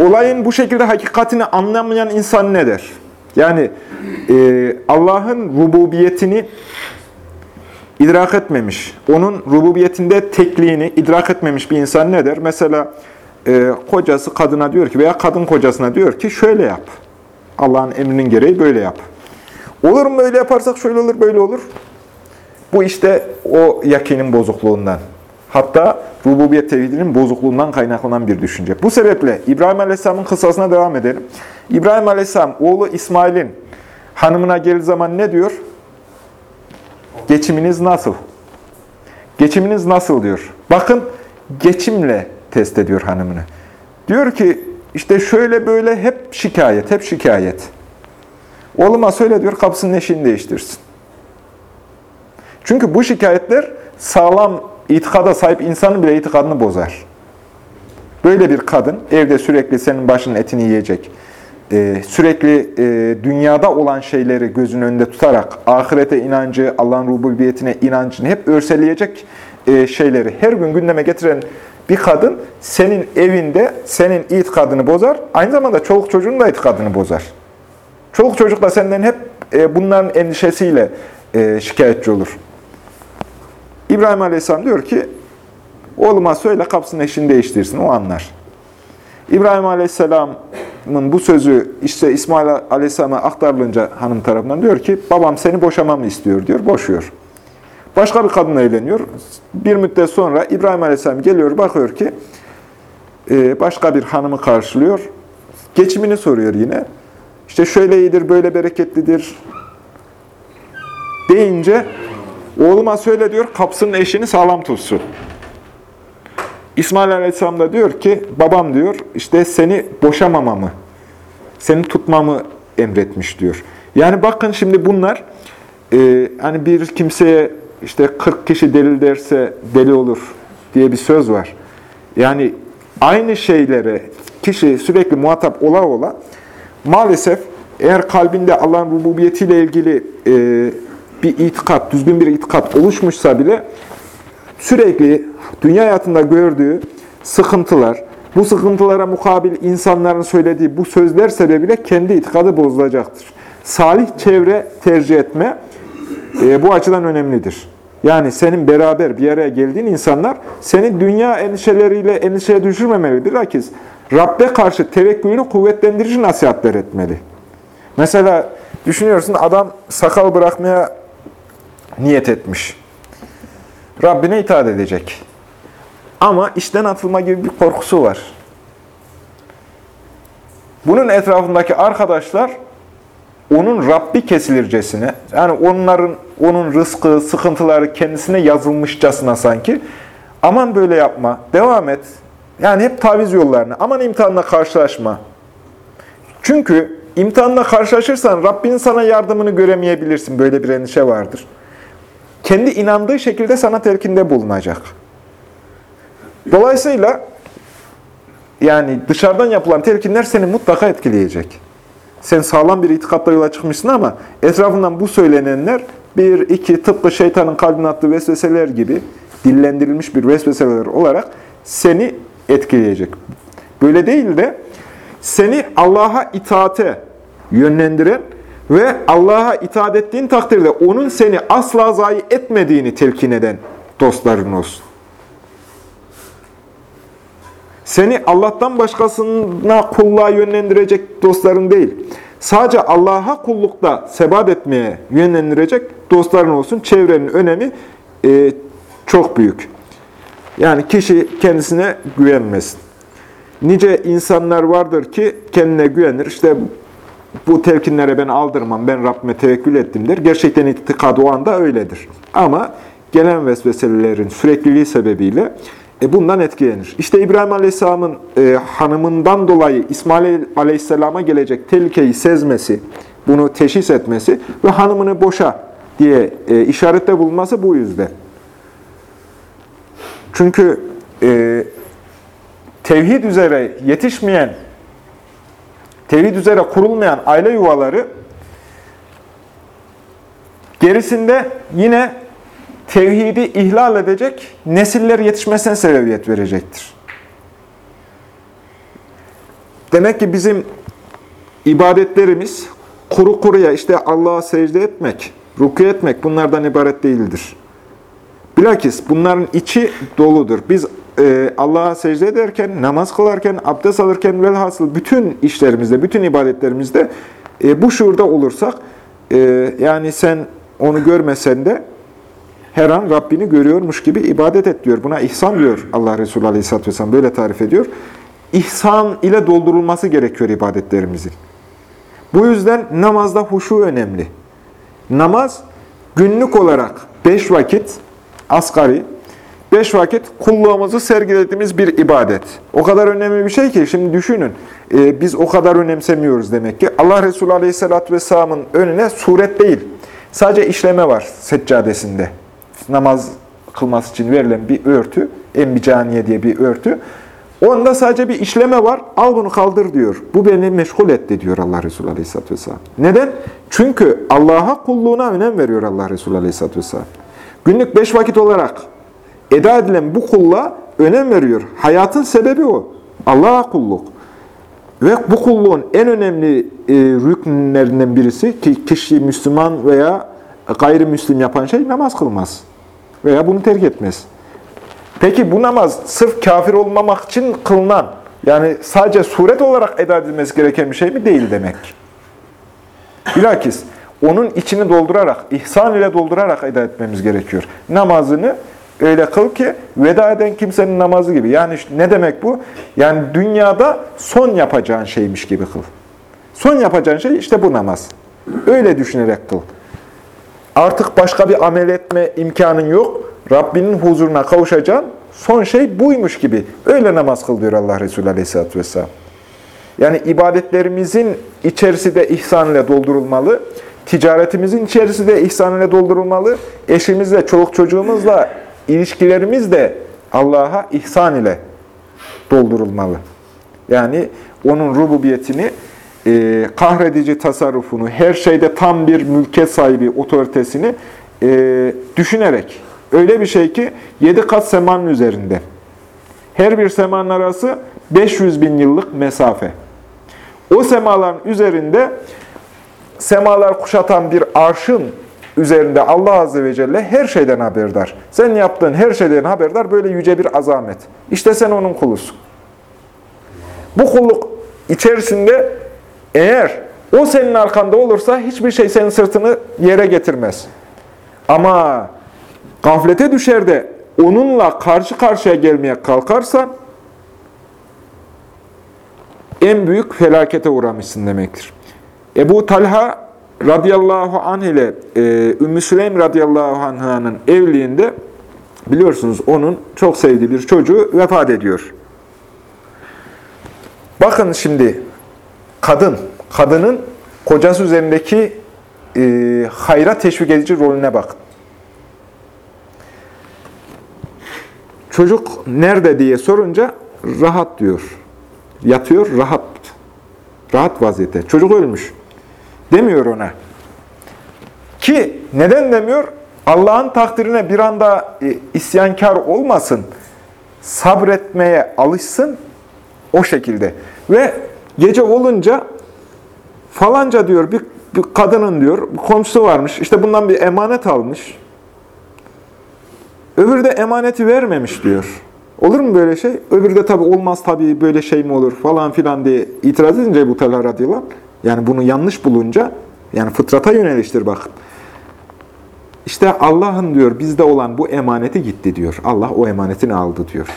olayın bu şekilde hakikatini anlamayan insan ne der? Yani e, Allah'ın rububiyetini idrak etmemiş, onun rububiyetinde tekliğini idrak etmemiş bir insan ne der? Mesela e, kocası kadına diyor ki veya kadın kocasına diyor ki şöyle yap. Allah'ın emrinin gereği böyle yap. Olur mu öyle yaparsak şöyle olur, böyle olur. Bu işte o yakinin bozukluğundan. Hatta rububiyet tevhidinin bozukluğundan kaynaklanan bir düşünce. Bu sebeple İbrahim Aleyhisselam'ın kıssasına devam edelim. İbrahim Aleyhisselam oğlu İsmail'in hanımına geldiği zaman ne diyor? Geçiminiz nasıl? Geçiminiz nasıl diyor. Bakın geçimle test ediyor hanımını. Diyor ki işte şöyle böyle hep şikayet, hep şikayet. Oğluma söyle diyor kapısının eşiğini değiştirsin. Çünkü bu şikayetler sağlam itikada sahip insanın bile itikadını bozar. Böyle bir kadın evde sürekli senin başının etini yiyecek, e, sürekli e, dünyada olan şeyleri gözün önünde tutarak ahirete inancı, Allah'ın rububiyetine inancını hep örseleyecek e, şeyleri her gün gündeme getiren bir kadın senin evinde senin itikadını bozar, aynı zamanda çoluk çocuğun da itikadını bozar. Çoluk çocuk da senden hep bunların endişesiyle şikayetçi olur. İbrahim Aleyhisselam diyor ki, oğluma söyle kapısının eşini değiştirsin, o anlar. İbrahim Aleyhisselam'ın bu sözü işte İsmail Aleyhisselam'a aktarılınca hanım tarafından diyor ki, babam seni boşamamı istiyor diyor, boşuyor. Başka bir kadınla evleniyor. Bir müddet sonra İbrahim Aleyhisselam geliyor, bakıyor ki e, başka bir hanımı karşılıyor. Geçimini soruyor yine. İşte şöyle iyidir, böyle bereketlidir deyince Oğluma söyle diyor, kapsının eşini sağlam tutsun. İsmail Aleyhisselam da diyor ki, babam diyor, işte seni boşamamamı, seni tutmamı emretmiş diyor. Yani bakın şimdi bunlar, e, hani bir kimseye işte 40 kişi delil derse deli olur diye bir söz var. Yani aynı şeylere kişi sürekli muhatap ola ola, maalesef eğer kalbinde Allah'ın rububiyetiyle ilgili e, bir itikat, düzgün bir itikat oluşmuşsa bile sürekli dünya hayatında gördüğü sıkıntılar, bu sıkıntılara mukabil insanların söylediği bu sözler sebebiyle kendi itikadı bozulacaktır. Salih çevre tercih etme e, bu açıdan önemlidir. Yani senin beraber bir araya geldiğin insanlar seni dünya endişeleriyle endişeye düşürmemeli. Bilakis Rabbe karşı tevekkülünü kuvvetlendirici nasihatler etmeli. Mesela düşünüyorsun adam sakal bırakmaya niyet etmiş. Rabbine itaat edecek. Ama işten atılma gibi bir korkusu var. Bunun etrafındaki arkadaşlar onun Rabbi kesilircesine, yani onların onun rızkı, sıkıntıları kendisine yazılmışçasına sanki aman böyle yapma, devam et. Yani hep taviz yollarına, aman imtihanla karşılaşma. Çünkü imtihanla karşılaşırsan Rabbinin sana yardımını göremeyebilirsin. Böyle bir endişe vardır kendi inandığı şekilde sana telkinde bulunacak. Dolayısıyla yani dışarıdan yapılan telkinler seni mutlaka etkileyecek. Sen sağlam bir itikatla yola çıkmışsın ama etrafından bu söylenenler bir, iki, tıpkı şeytanın kalbine attığı vesveseler gibi dillendirilmiş bir vesveseler olarak seni etkileyecek. Böyle değil de seni Allah'a itaate yönlendiren Ve Allah'a itaat ettiğin takdirde onun seni asla zayi etmediğini telkin eden dostların olsun. Seni Allah'tan başkasına kulluğa yönlendirecek dostların değil. Sadece Allah'a kullukta sebat etmeye yönlendirecek dostların olsun. Çevrenin önemi e, çok büyük. Yani kişi kendisine güvenmesin. Nice insanlar vardır ki kendine güvenir. İşte bu telkinlere ben aldırmam, ben Rabbime tevekkül ettim der. Gerçekten itikadı o anda öyledir. Ama gelen vesveselerin sürekliliği sebebiyle e, bundan etkilenir. İşte İbrahim Aleyhisselam'ın e, hanımından dolayı İsmail Aleyhisselam'a gelecek tehlikeyi sezmesi, bunu teşhis etmesi ve hanımını boşa diye e, işarette bulunması bu yüzden. Çünkü e, tevhid üzere yetişmeyen, tevhid üzere kurulmayan aile yuvaları gerisinde yine tevhidi ihlal edecek nesiller yetişmesine sebebiyet verecektir. Demek ki bizim ibadetlerimiz kuru kuruya işte Allah'a secde etmek, ruku etmek bunlardan ibaret değildir. Bilakis bunların içi doludur. Biz Allah'a secde ederken, namaz kılarken, abdest alırken velhasıl bütün işlerimizde, bütün ibadetlerimizde e, bu şuurda olursak, e, yani sen onu görmesen de her an Rabbini görüyormuş gibi ibadet et diyor. Buna ihsan diyor Allah Resulü Aleyhisselatü Vesselam. Böyle tarif ediyor. İhsan ile doldurulması gerekiyor ibadetlerimizin. Bu yüzden namazda huşu önemli. Namaz günlük olarak beş vakit asgari, beş vakit kulluğumuzu sergilediğimiz bir ibadet. O kadar önemli bir şey ki şimdi düşünün. E, biz o kadar önemsemiyoruz demek ki. Allah Resulü Aleyhisselatü Vesselam'ın önüne suret değil. Sadece işleme var seccadesinde namaz kılması için verilen bir örtü, embicaniye diye bir örtü. Onda sadece bir işleme var. Al bunu kaldır diyor. Bu beni meşgul etti diyor Allah Resulü Aleyhisselatü Vesselam. Neden? Çünkü Allah'a kulluğuna önem veriyor Allah Resulü Aleyhisselatü Vesselam. Günlük beş vakit olarak eda edilen bu kulluğa önem veriyor. Hayatın sebebi o. Allah'a kulluk. Ve bu kulluğun en önemli e, rükünlerinden birisi ki kişi Müslüman veya gayrimüslim yapan şey namaz kılmaz veya bunu terk etmez. Peki bu namaz sırf kafir olmamak için kılınan, yani sadece suret olarak eda edilmesi gereken bir şey mi? Değil demek. Bilakis onun içini doldurarak, ihsan ile doldurarak eda etmemiz gerekiyor. Namazını öyle kıl ki veda eden kimsenin namazı gibi. Yani ne demek bu? Yani dünyada son yapacağın şeymiş gibi kıl. Son yapacağın şey işte bu namaz. Öyle düşünerek kıl. Artık başka bir amel etme imkanın yok. Rabbinin huzuruna kavuşacaksın. Son şey buymuş gibi. Öyle namaz kıl diyor Allah Resulü Aleyhisselatü Vesselam. Yani ibadetlerimizin içerisi de ihsan ile doldurulmalı. Ticaretimizin içerisi de ihsan ile doldurulmalı. Eşimizle, çoluk çocuğumuzla ilişkilerimiz de Allah'a ihsan ile doldurulmalı. Yani onun rububiyetini e, kahredici tasarrufunu, her şeyde tam bir mülke sahibi otoritesini e, düşünerek, öyle bir şey ki yedi kat semanın üzerinde. Her bir semanın arası 500 bin yıllık mesafe. O semaların üzerinde semalar kuşatan bir arşın üzerinde Allah Azze ve Celle her şeyden haberdar. Sen yaptığın her şeyden haberdar böyle yüce bir azamet. İşte sen onun kulusun. Bu kulluk içerisinde eğer o senin arkanda olursa hiçbir şey senin sırtını yere getirmez. Ama gaflete düşer de onunla karşı karşıya gelmeye kalkarsan en büyük felakete uğramışsın demektir. Ebu Talha radıyallahu anh ile e, Ümmü Süleym radıyallahu anh'ın evliliğinde biliyorsunuz onun çok sevdiği bir çocuğu vefat ediyor. Bakın şimdi kadın, kadının kocası üzerindeki e, hayra teşvik edici rolüne bak. Çocuk nerede diye sorunca rahat diyor. Yatıyor, rahat. Rahat vaziyette. Çocuk ölmüş. Demiyor ona. Ki neden demiyor? Allah'ın takdirine bir anda e, isyankar olmasın. Sabretmeye alışsın o şekilde. Ve Gece olunca falanca diyor bir bir kadının diyor, komşusu varmış. İşte bundan bir emanet almış. Öbürü de emaneti vermemiş diyor. Olur mu böyle şey? Öbürü de tabii olmaz tabii böyle şey mi olur falan filan diye itiraz edince Ebu Talha radıyallahu yani bunu yanlış bulunca yani fıtrata yöneliştir bakın. İşte Allah'ın diyor bizde olan bu emaneti gitti diyor. Allah o emanetini aldı diyor.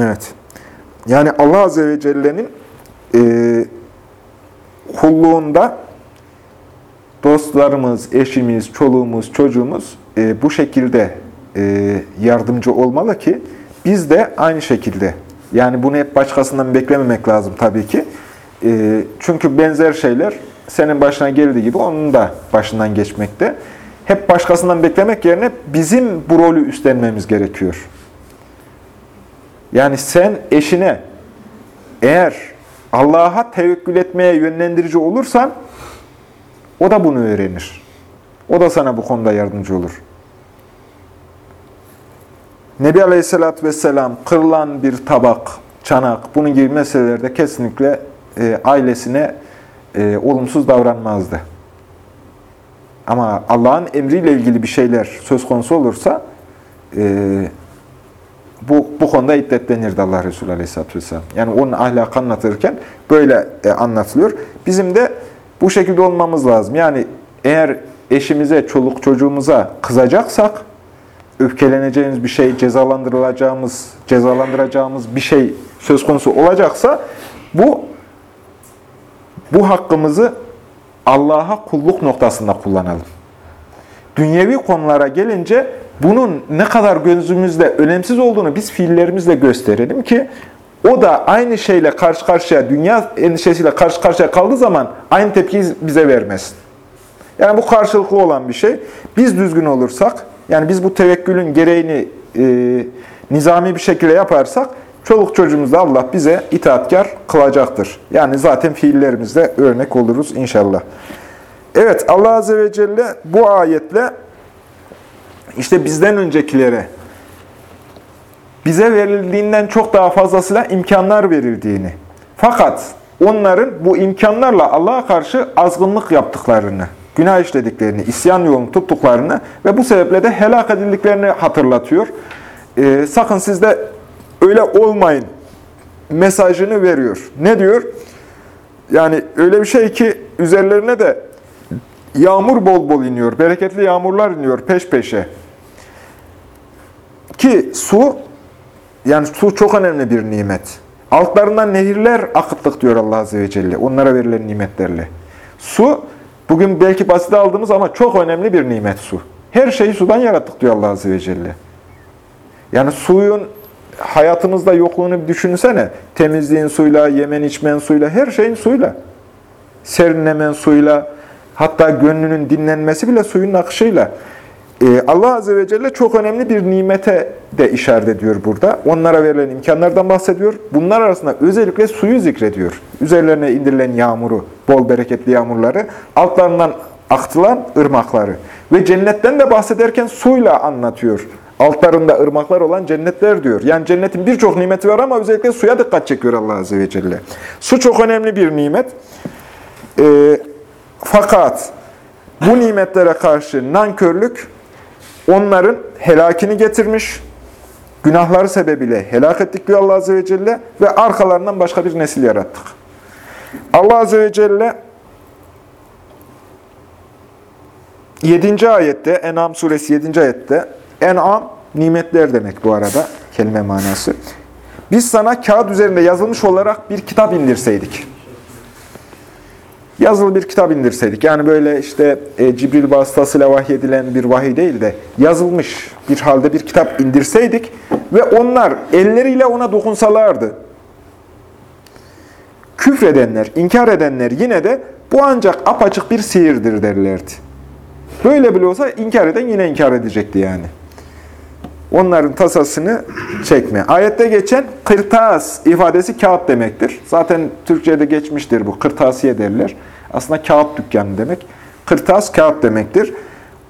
Evet. Yani Allah Azze ve Celle'nin kulluğunda dostlarımız, eşimiz, çoluğumuz, çocuğumuz e, bu şekilde e, yardımcı olmalı ki biz de aynı şekilde. Yani bunu hep başkasından beklememek lazım tabii ki. E, çünkü benzer şeyler senin başına geldiği gibi onun da başından geçmekte. Hep başkasından beklemek yerine bizim bu rolü üstlenmemiz gerekiyor. Yani sen eşine eğer Allah'a tevekkül etmeye yönlendirici olursan o da bunu öğrenir. O da sana bu konuda yardımcı olur. Nebi Aleyhisselatü Vesselam kırılan bir tabak, çanak, bunun gibi meselelerde kesinlikle e, ailesine e, olumsuz davranmazdı. Ama Allah'ın emriyle ilgili bir şeyler söz konusu olursa e, bu, bu konuda iddetlenirdi Allah Resulü Aleyhisselatü Vesselam. Yani onun ahlakı anlatırken böyle e, anlatılıyor. Bizim de bu şekilde olmamız lazım. Yani eğer eşimize, çoluk çocuğumuza kızacaksak, öfkeleneceğimiz bir şey, cezalandırılacağımız, cezalandıracağımız bir şey söz konusu olacaksa bu bu hakkımızı Allah'a kulluk noktasında kullanalım. Dünyevi konulara gelince bunun ne kadar gözümüzde önemsiz olduğunu biz fiillerimizle gösterelim ki o da aynı şeyle karşı karşıya, dünya endişesiyle karşı karşıya kaldığı zaman aynı tepkiyi bize vermesin. Yani bu karşılıklı olan bir şey. Biz düzgün olursak, yani biz bu tevekkülün gereğini e, nizami bir şekilde yaparsak, çoluk çocuğumuzda Allah bize itaatkar kılacaktır. Yani zaten fiillerimizde örnek oluruz inşallah. Evet, Allah Azze ve Celle bu ayetle işte bizden öncekilere bize verildiğinden çok daha fazlasıyla imkanlar verildiğini, fakat onların bu imkanlarla Allah'a karşı azgınlık yaptıklarını, günah işlediklerini, isyan yolunu tuttuklarını ve bu sebeple de helak edildiklerini hatırlatıyor. Ee, sakın siz de öyle olmayın mesajını veriyor. Ne diyor? Yani öyle bir şey ki üzerlerine de yağmur bol bol iniyor, bereketli yağmurlar iniyor peş peşe. Ki su, yani su çok önemli bir nimet. Altlarından nehirler akıttık diyor Allah Azze ve Celle, onlara verilen nimetlerle. Su, bugün belki basit aldığımız ama çok önemli bir nimet su. Her şeyi sudan yarattık diyor Allah Azze ve Celle. Yani suyun hayatımızda yokluğunu bir düşünsene. Temizliğin suyla, yemen içmen suyla, her şeyin suyla. Serinlemen suyla, hatta gönlünün dinlenmesi bile suyun akışıyla. Ee, Allah Azze ve Celle çok önemli bir nimete de işaret ediyor burada. Onlara verilen imkanlardan bahsediyor. Bunlar arasında özellikle suyu zikrediyor. Üzerlerine indirilen yağmuru, bol bereketli yağmurları, altlarından aktılan ırmakları. Ve cennetten de bahsederken suyla anlatıyor. Altlarında ırmaklar olan cennetler diyor. Yani cennetin birçok nimeti var ama özellikle suya dikkat çekiyor Allah Azze ve Celle. Su çok önemli bir nimet. Ee, fakat bu nimetlere karşı nankörlük onların helakini getirmiş, günahları sebebiyle helak ettik diyor Allah Azze ve Celle ve arkalarından başka bir nesil yarattık. Allah Azze ve Celle 7. ayette, En'am suresi 7. ayette, En'am nimetler demek bu arada, kelime manası. Biz sana kağıt üzerinde yazılmış olarak bir kitap indirseydik. Yazılı bir kitap indirseydik. Yani böyle işte e, Cibril vasıtasıyla vahyedilen bir vahiy değil de yazılmış bir halde bir kitap indirseydik ve onlar elleriyle ona dokunsalardı. Küfredenler, inkar edenler yine de bu ancak apaçık bir sihirdir derlerdi. Böyle bile olsa inkar eden yine inkar edecekti yani. Onların tasasını çekme. Ayette geçen kırtas ifadesi kağıt demektir. Zaten Türkçe'de geçmiştir bu. Kırtasiye derler. Aslında kağıt dükkanı demek. Kırtas kağıt demektir.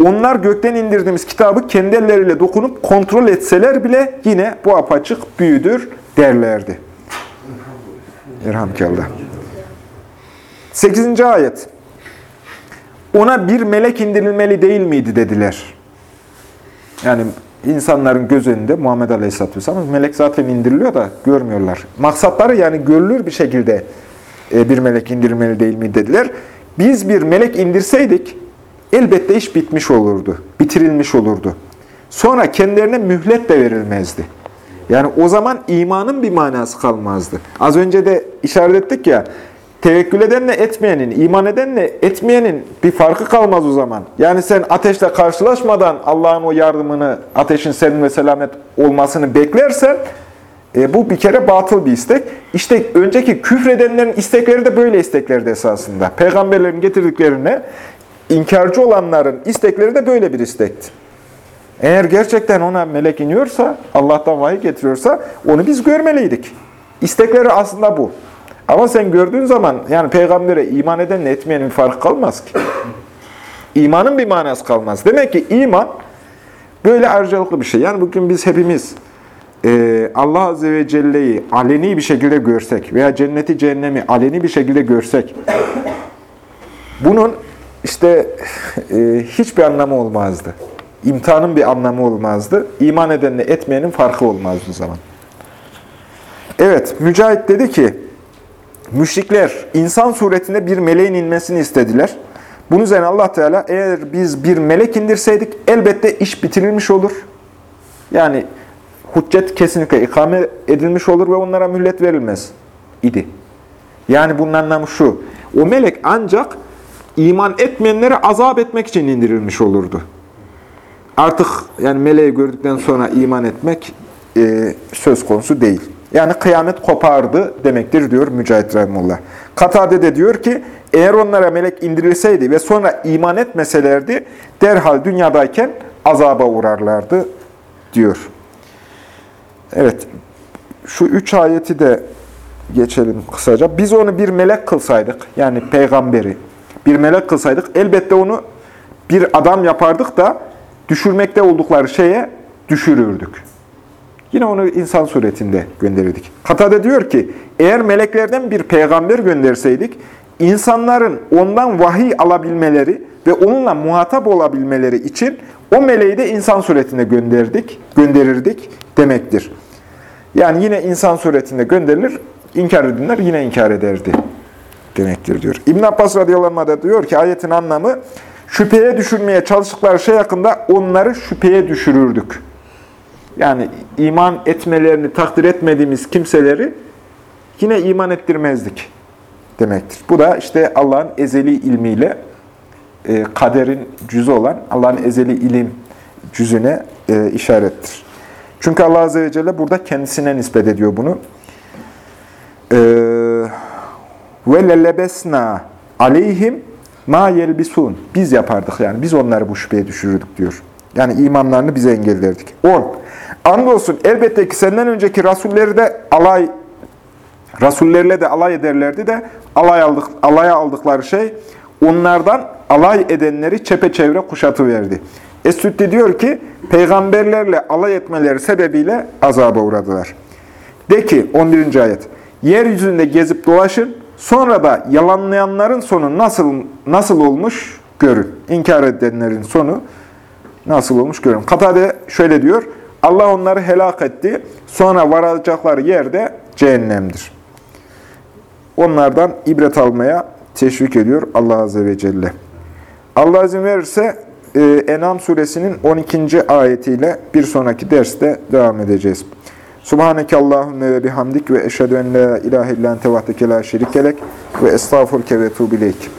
Onlar gökten indirdiğimiz kitabı kendi elleriyle dokunup kontrol etseler bile yine bu apaçık büyüdür derlerdi. Elhamdülillah. 8. ayet. Ona bir melek indirilmeli değil miydi dediler. Yani insanların göz önünde Muhammed Aleyhisselatü Vesselam melek zaten indiriliyor da görmüyorlar. Maksatları yani görülür bir şekilde e, bir melek indirilmeli değil mi dediler. Biz bir melek indirseydik elbette iş bitmiş olurdu, bitirilmiş olurdu. Sonra kendilerine mühlet de verilmezdi. Yani o zaman imanın bir manası kalmazdı. Az önce de işaret ettik ya, tevekkül edenle etmeyenin, iman edenle etmeyenin bir farkı kalmaz o zaman. Yani sen ateşle karşılaşmadan Allah'ın o yardımını, ateşin serin ve selamet olmasını beklersen, e, bu bir kere batıl bir istek. İşte önceki küfredenlerin istekleri de böyle isteklerdi esasında. Peygamberlerin getirdiklerine inkarcı olanların istekleri de böyle bir istekti. Eğer gerçekten ona melek iniyorsa, Allah'tan vahiy getiriyorsa onu biz görmeliydik. İstekleri aslında bu. Ama sen gördüğün zaman yani peygambere iman edenle etmeyenin farkı kalmaz ki. İmanın bir manası kalmaz. Demek ki iman böyle ayrıcalıklı bir şey. Yani bugün biz hepimiz e, Allah Azze ve Celle'yi aleni bir şekilde görsek veya cenneti cehennemi aleni bir şekilde görsek bunun işte e, hiçbir anlamı olmazdı. İmtihanın bir anlamı olmazdı. İman edenle etmeyenin farkı olmazdı o zaman. Evet, Mücahit dedi ki, müşrikler insan suretinde bir meleğin inmesini istediler. Bunun üzerine Allah Teala eğer biz bir melek indirseydik elbette iş bitirilmiş olur. Yani hüccet kesinlikle ikame edilmiş olur ve onlara mühlet verilmez idi. Yani bunun anlamı şu, o melek ancak iman etmeyenlere azap etmek için indirilmiş olurdu. Artık yani meleği gördükten sonra iman etmek e, söz konusu değil. Yani kıyamet kopardı demektir diyor Mücahit Rahimullah. Katade de diyor ki eğer onlara melek indirilseydi ve sonra iman etmeselerdi derhal dünyadayken azaba uğrarlardı diyor. Evet şu üç ayeti de geçelim kısaca. Biz onu bir melek kılsaydık yani peygamberi bir melek kılsaydık elbette onu bir adam yapardık da düşürmekte oldukları şeye düşürürdük. Yine onu insan suretinde gönderirdik. Katade diyor ki, eğer meleklerden bir peygamber gönderseydik, insanların ondan vahiy alabilmeleri ve onunla muhatap olabilmeleri için o meleği de insan suretinde gönderdik, gönderirdik demektir. Yani yine insan suretinde gönderilir, inkar edenler yine inkar ederdi demektir diyor. İbn Abbas radıyallahu da diyor ki ayetin anlamı şüpheye düşürmeye çalıştıkları şey hakkında onları şüpheye düşürürdük. Yani iman etmelerini takdir etmediğimiz kimseleri yine iman ettirmezdik demektir. Bu da işte Allah'ın ezeli ilmiyle e, kaderin cüzü olan Allah'ın ezeli ilim cüzüne e, işarettir. Çünkü Allah Azze ve Celle burada kendisine nispet ediyor bunu. Ve lelebesna aleyhim ma yelbisun. Biz yapardık yani. Biz onları bu şüpheye düşürürdük diyor. Yani imanlarını bize engellerdik. 10. Andolsun elbette ki senden önceki rasulleri de alay rasullerle de alay ederlerdi de alay aldık, alaya aldıkları şey onlardan alay edenleri çepeçevre kuşatıverdi. Es-Süddi diyor ki peygamberlerle alay etmeleri sebebiyle azaba uğradılar. De ki 11. ayet yeryüzünde gezip dolaşın sonra da yalanlayanların sonu nasıl nasıl olmuş görün. İnkar edenlerin sonu nasıl olmuş görün. Katade şöyle diyor. Allah onları helak etti. Sonra varacakları yerde cehennemdir. Onlardan ibret almaya teşvik ediyor Allah Azze ve Celle. Allah izin verirse e, Enam suresinin 12. ayetiyle bir sonraki derste devam edeceğiz. Subhaneke Allahümme ve bihamdik ve eşhedü en la ilahe illan tevahdeke la şerikelek ve estağfurke ve tuğbileyk.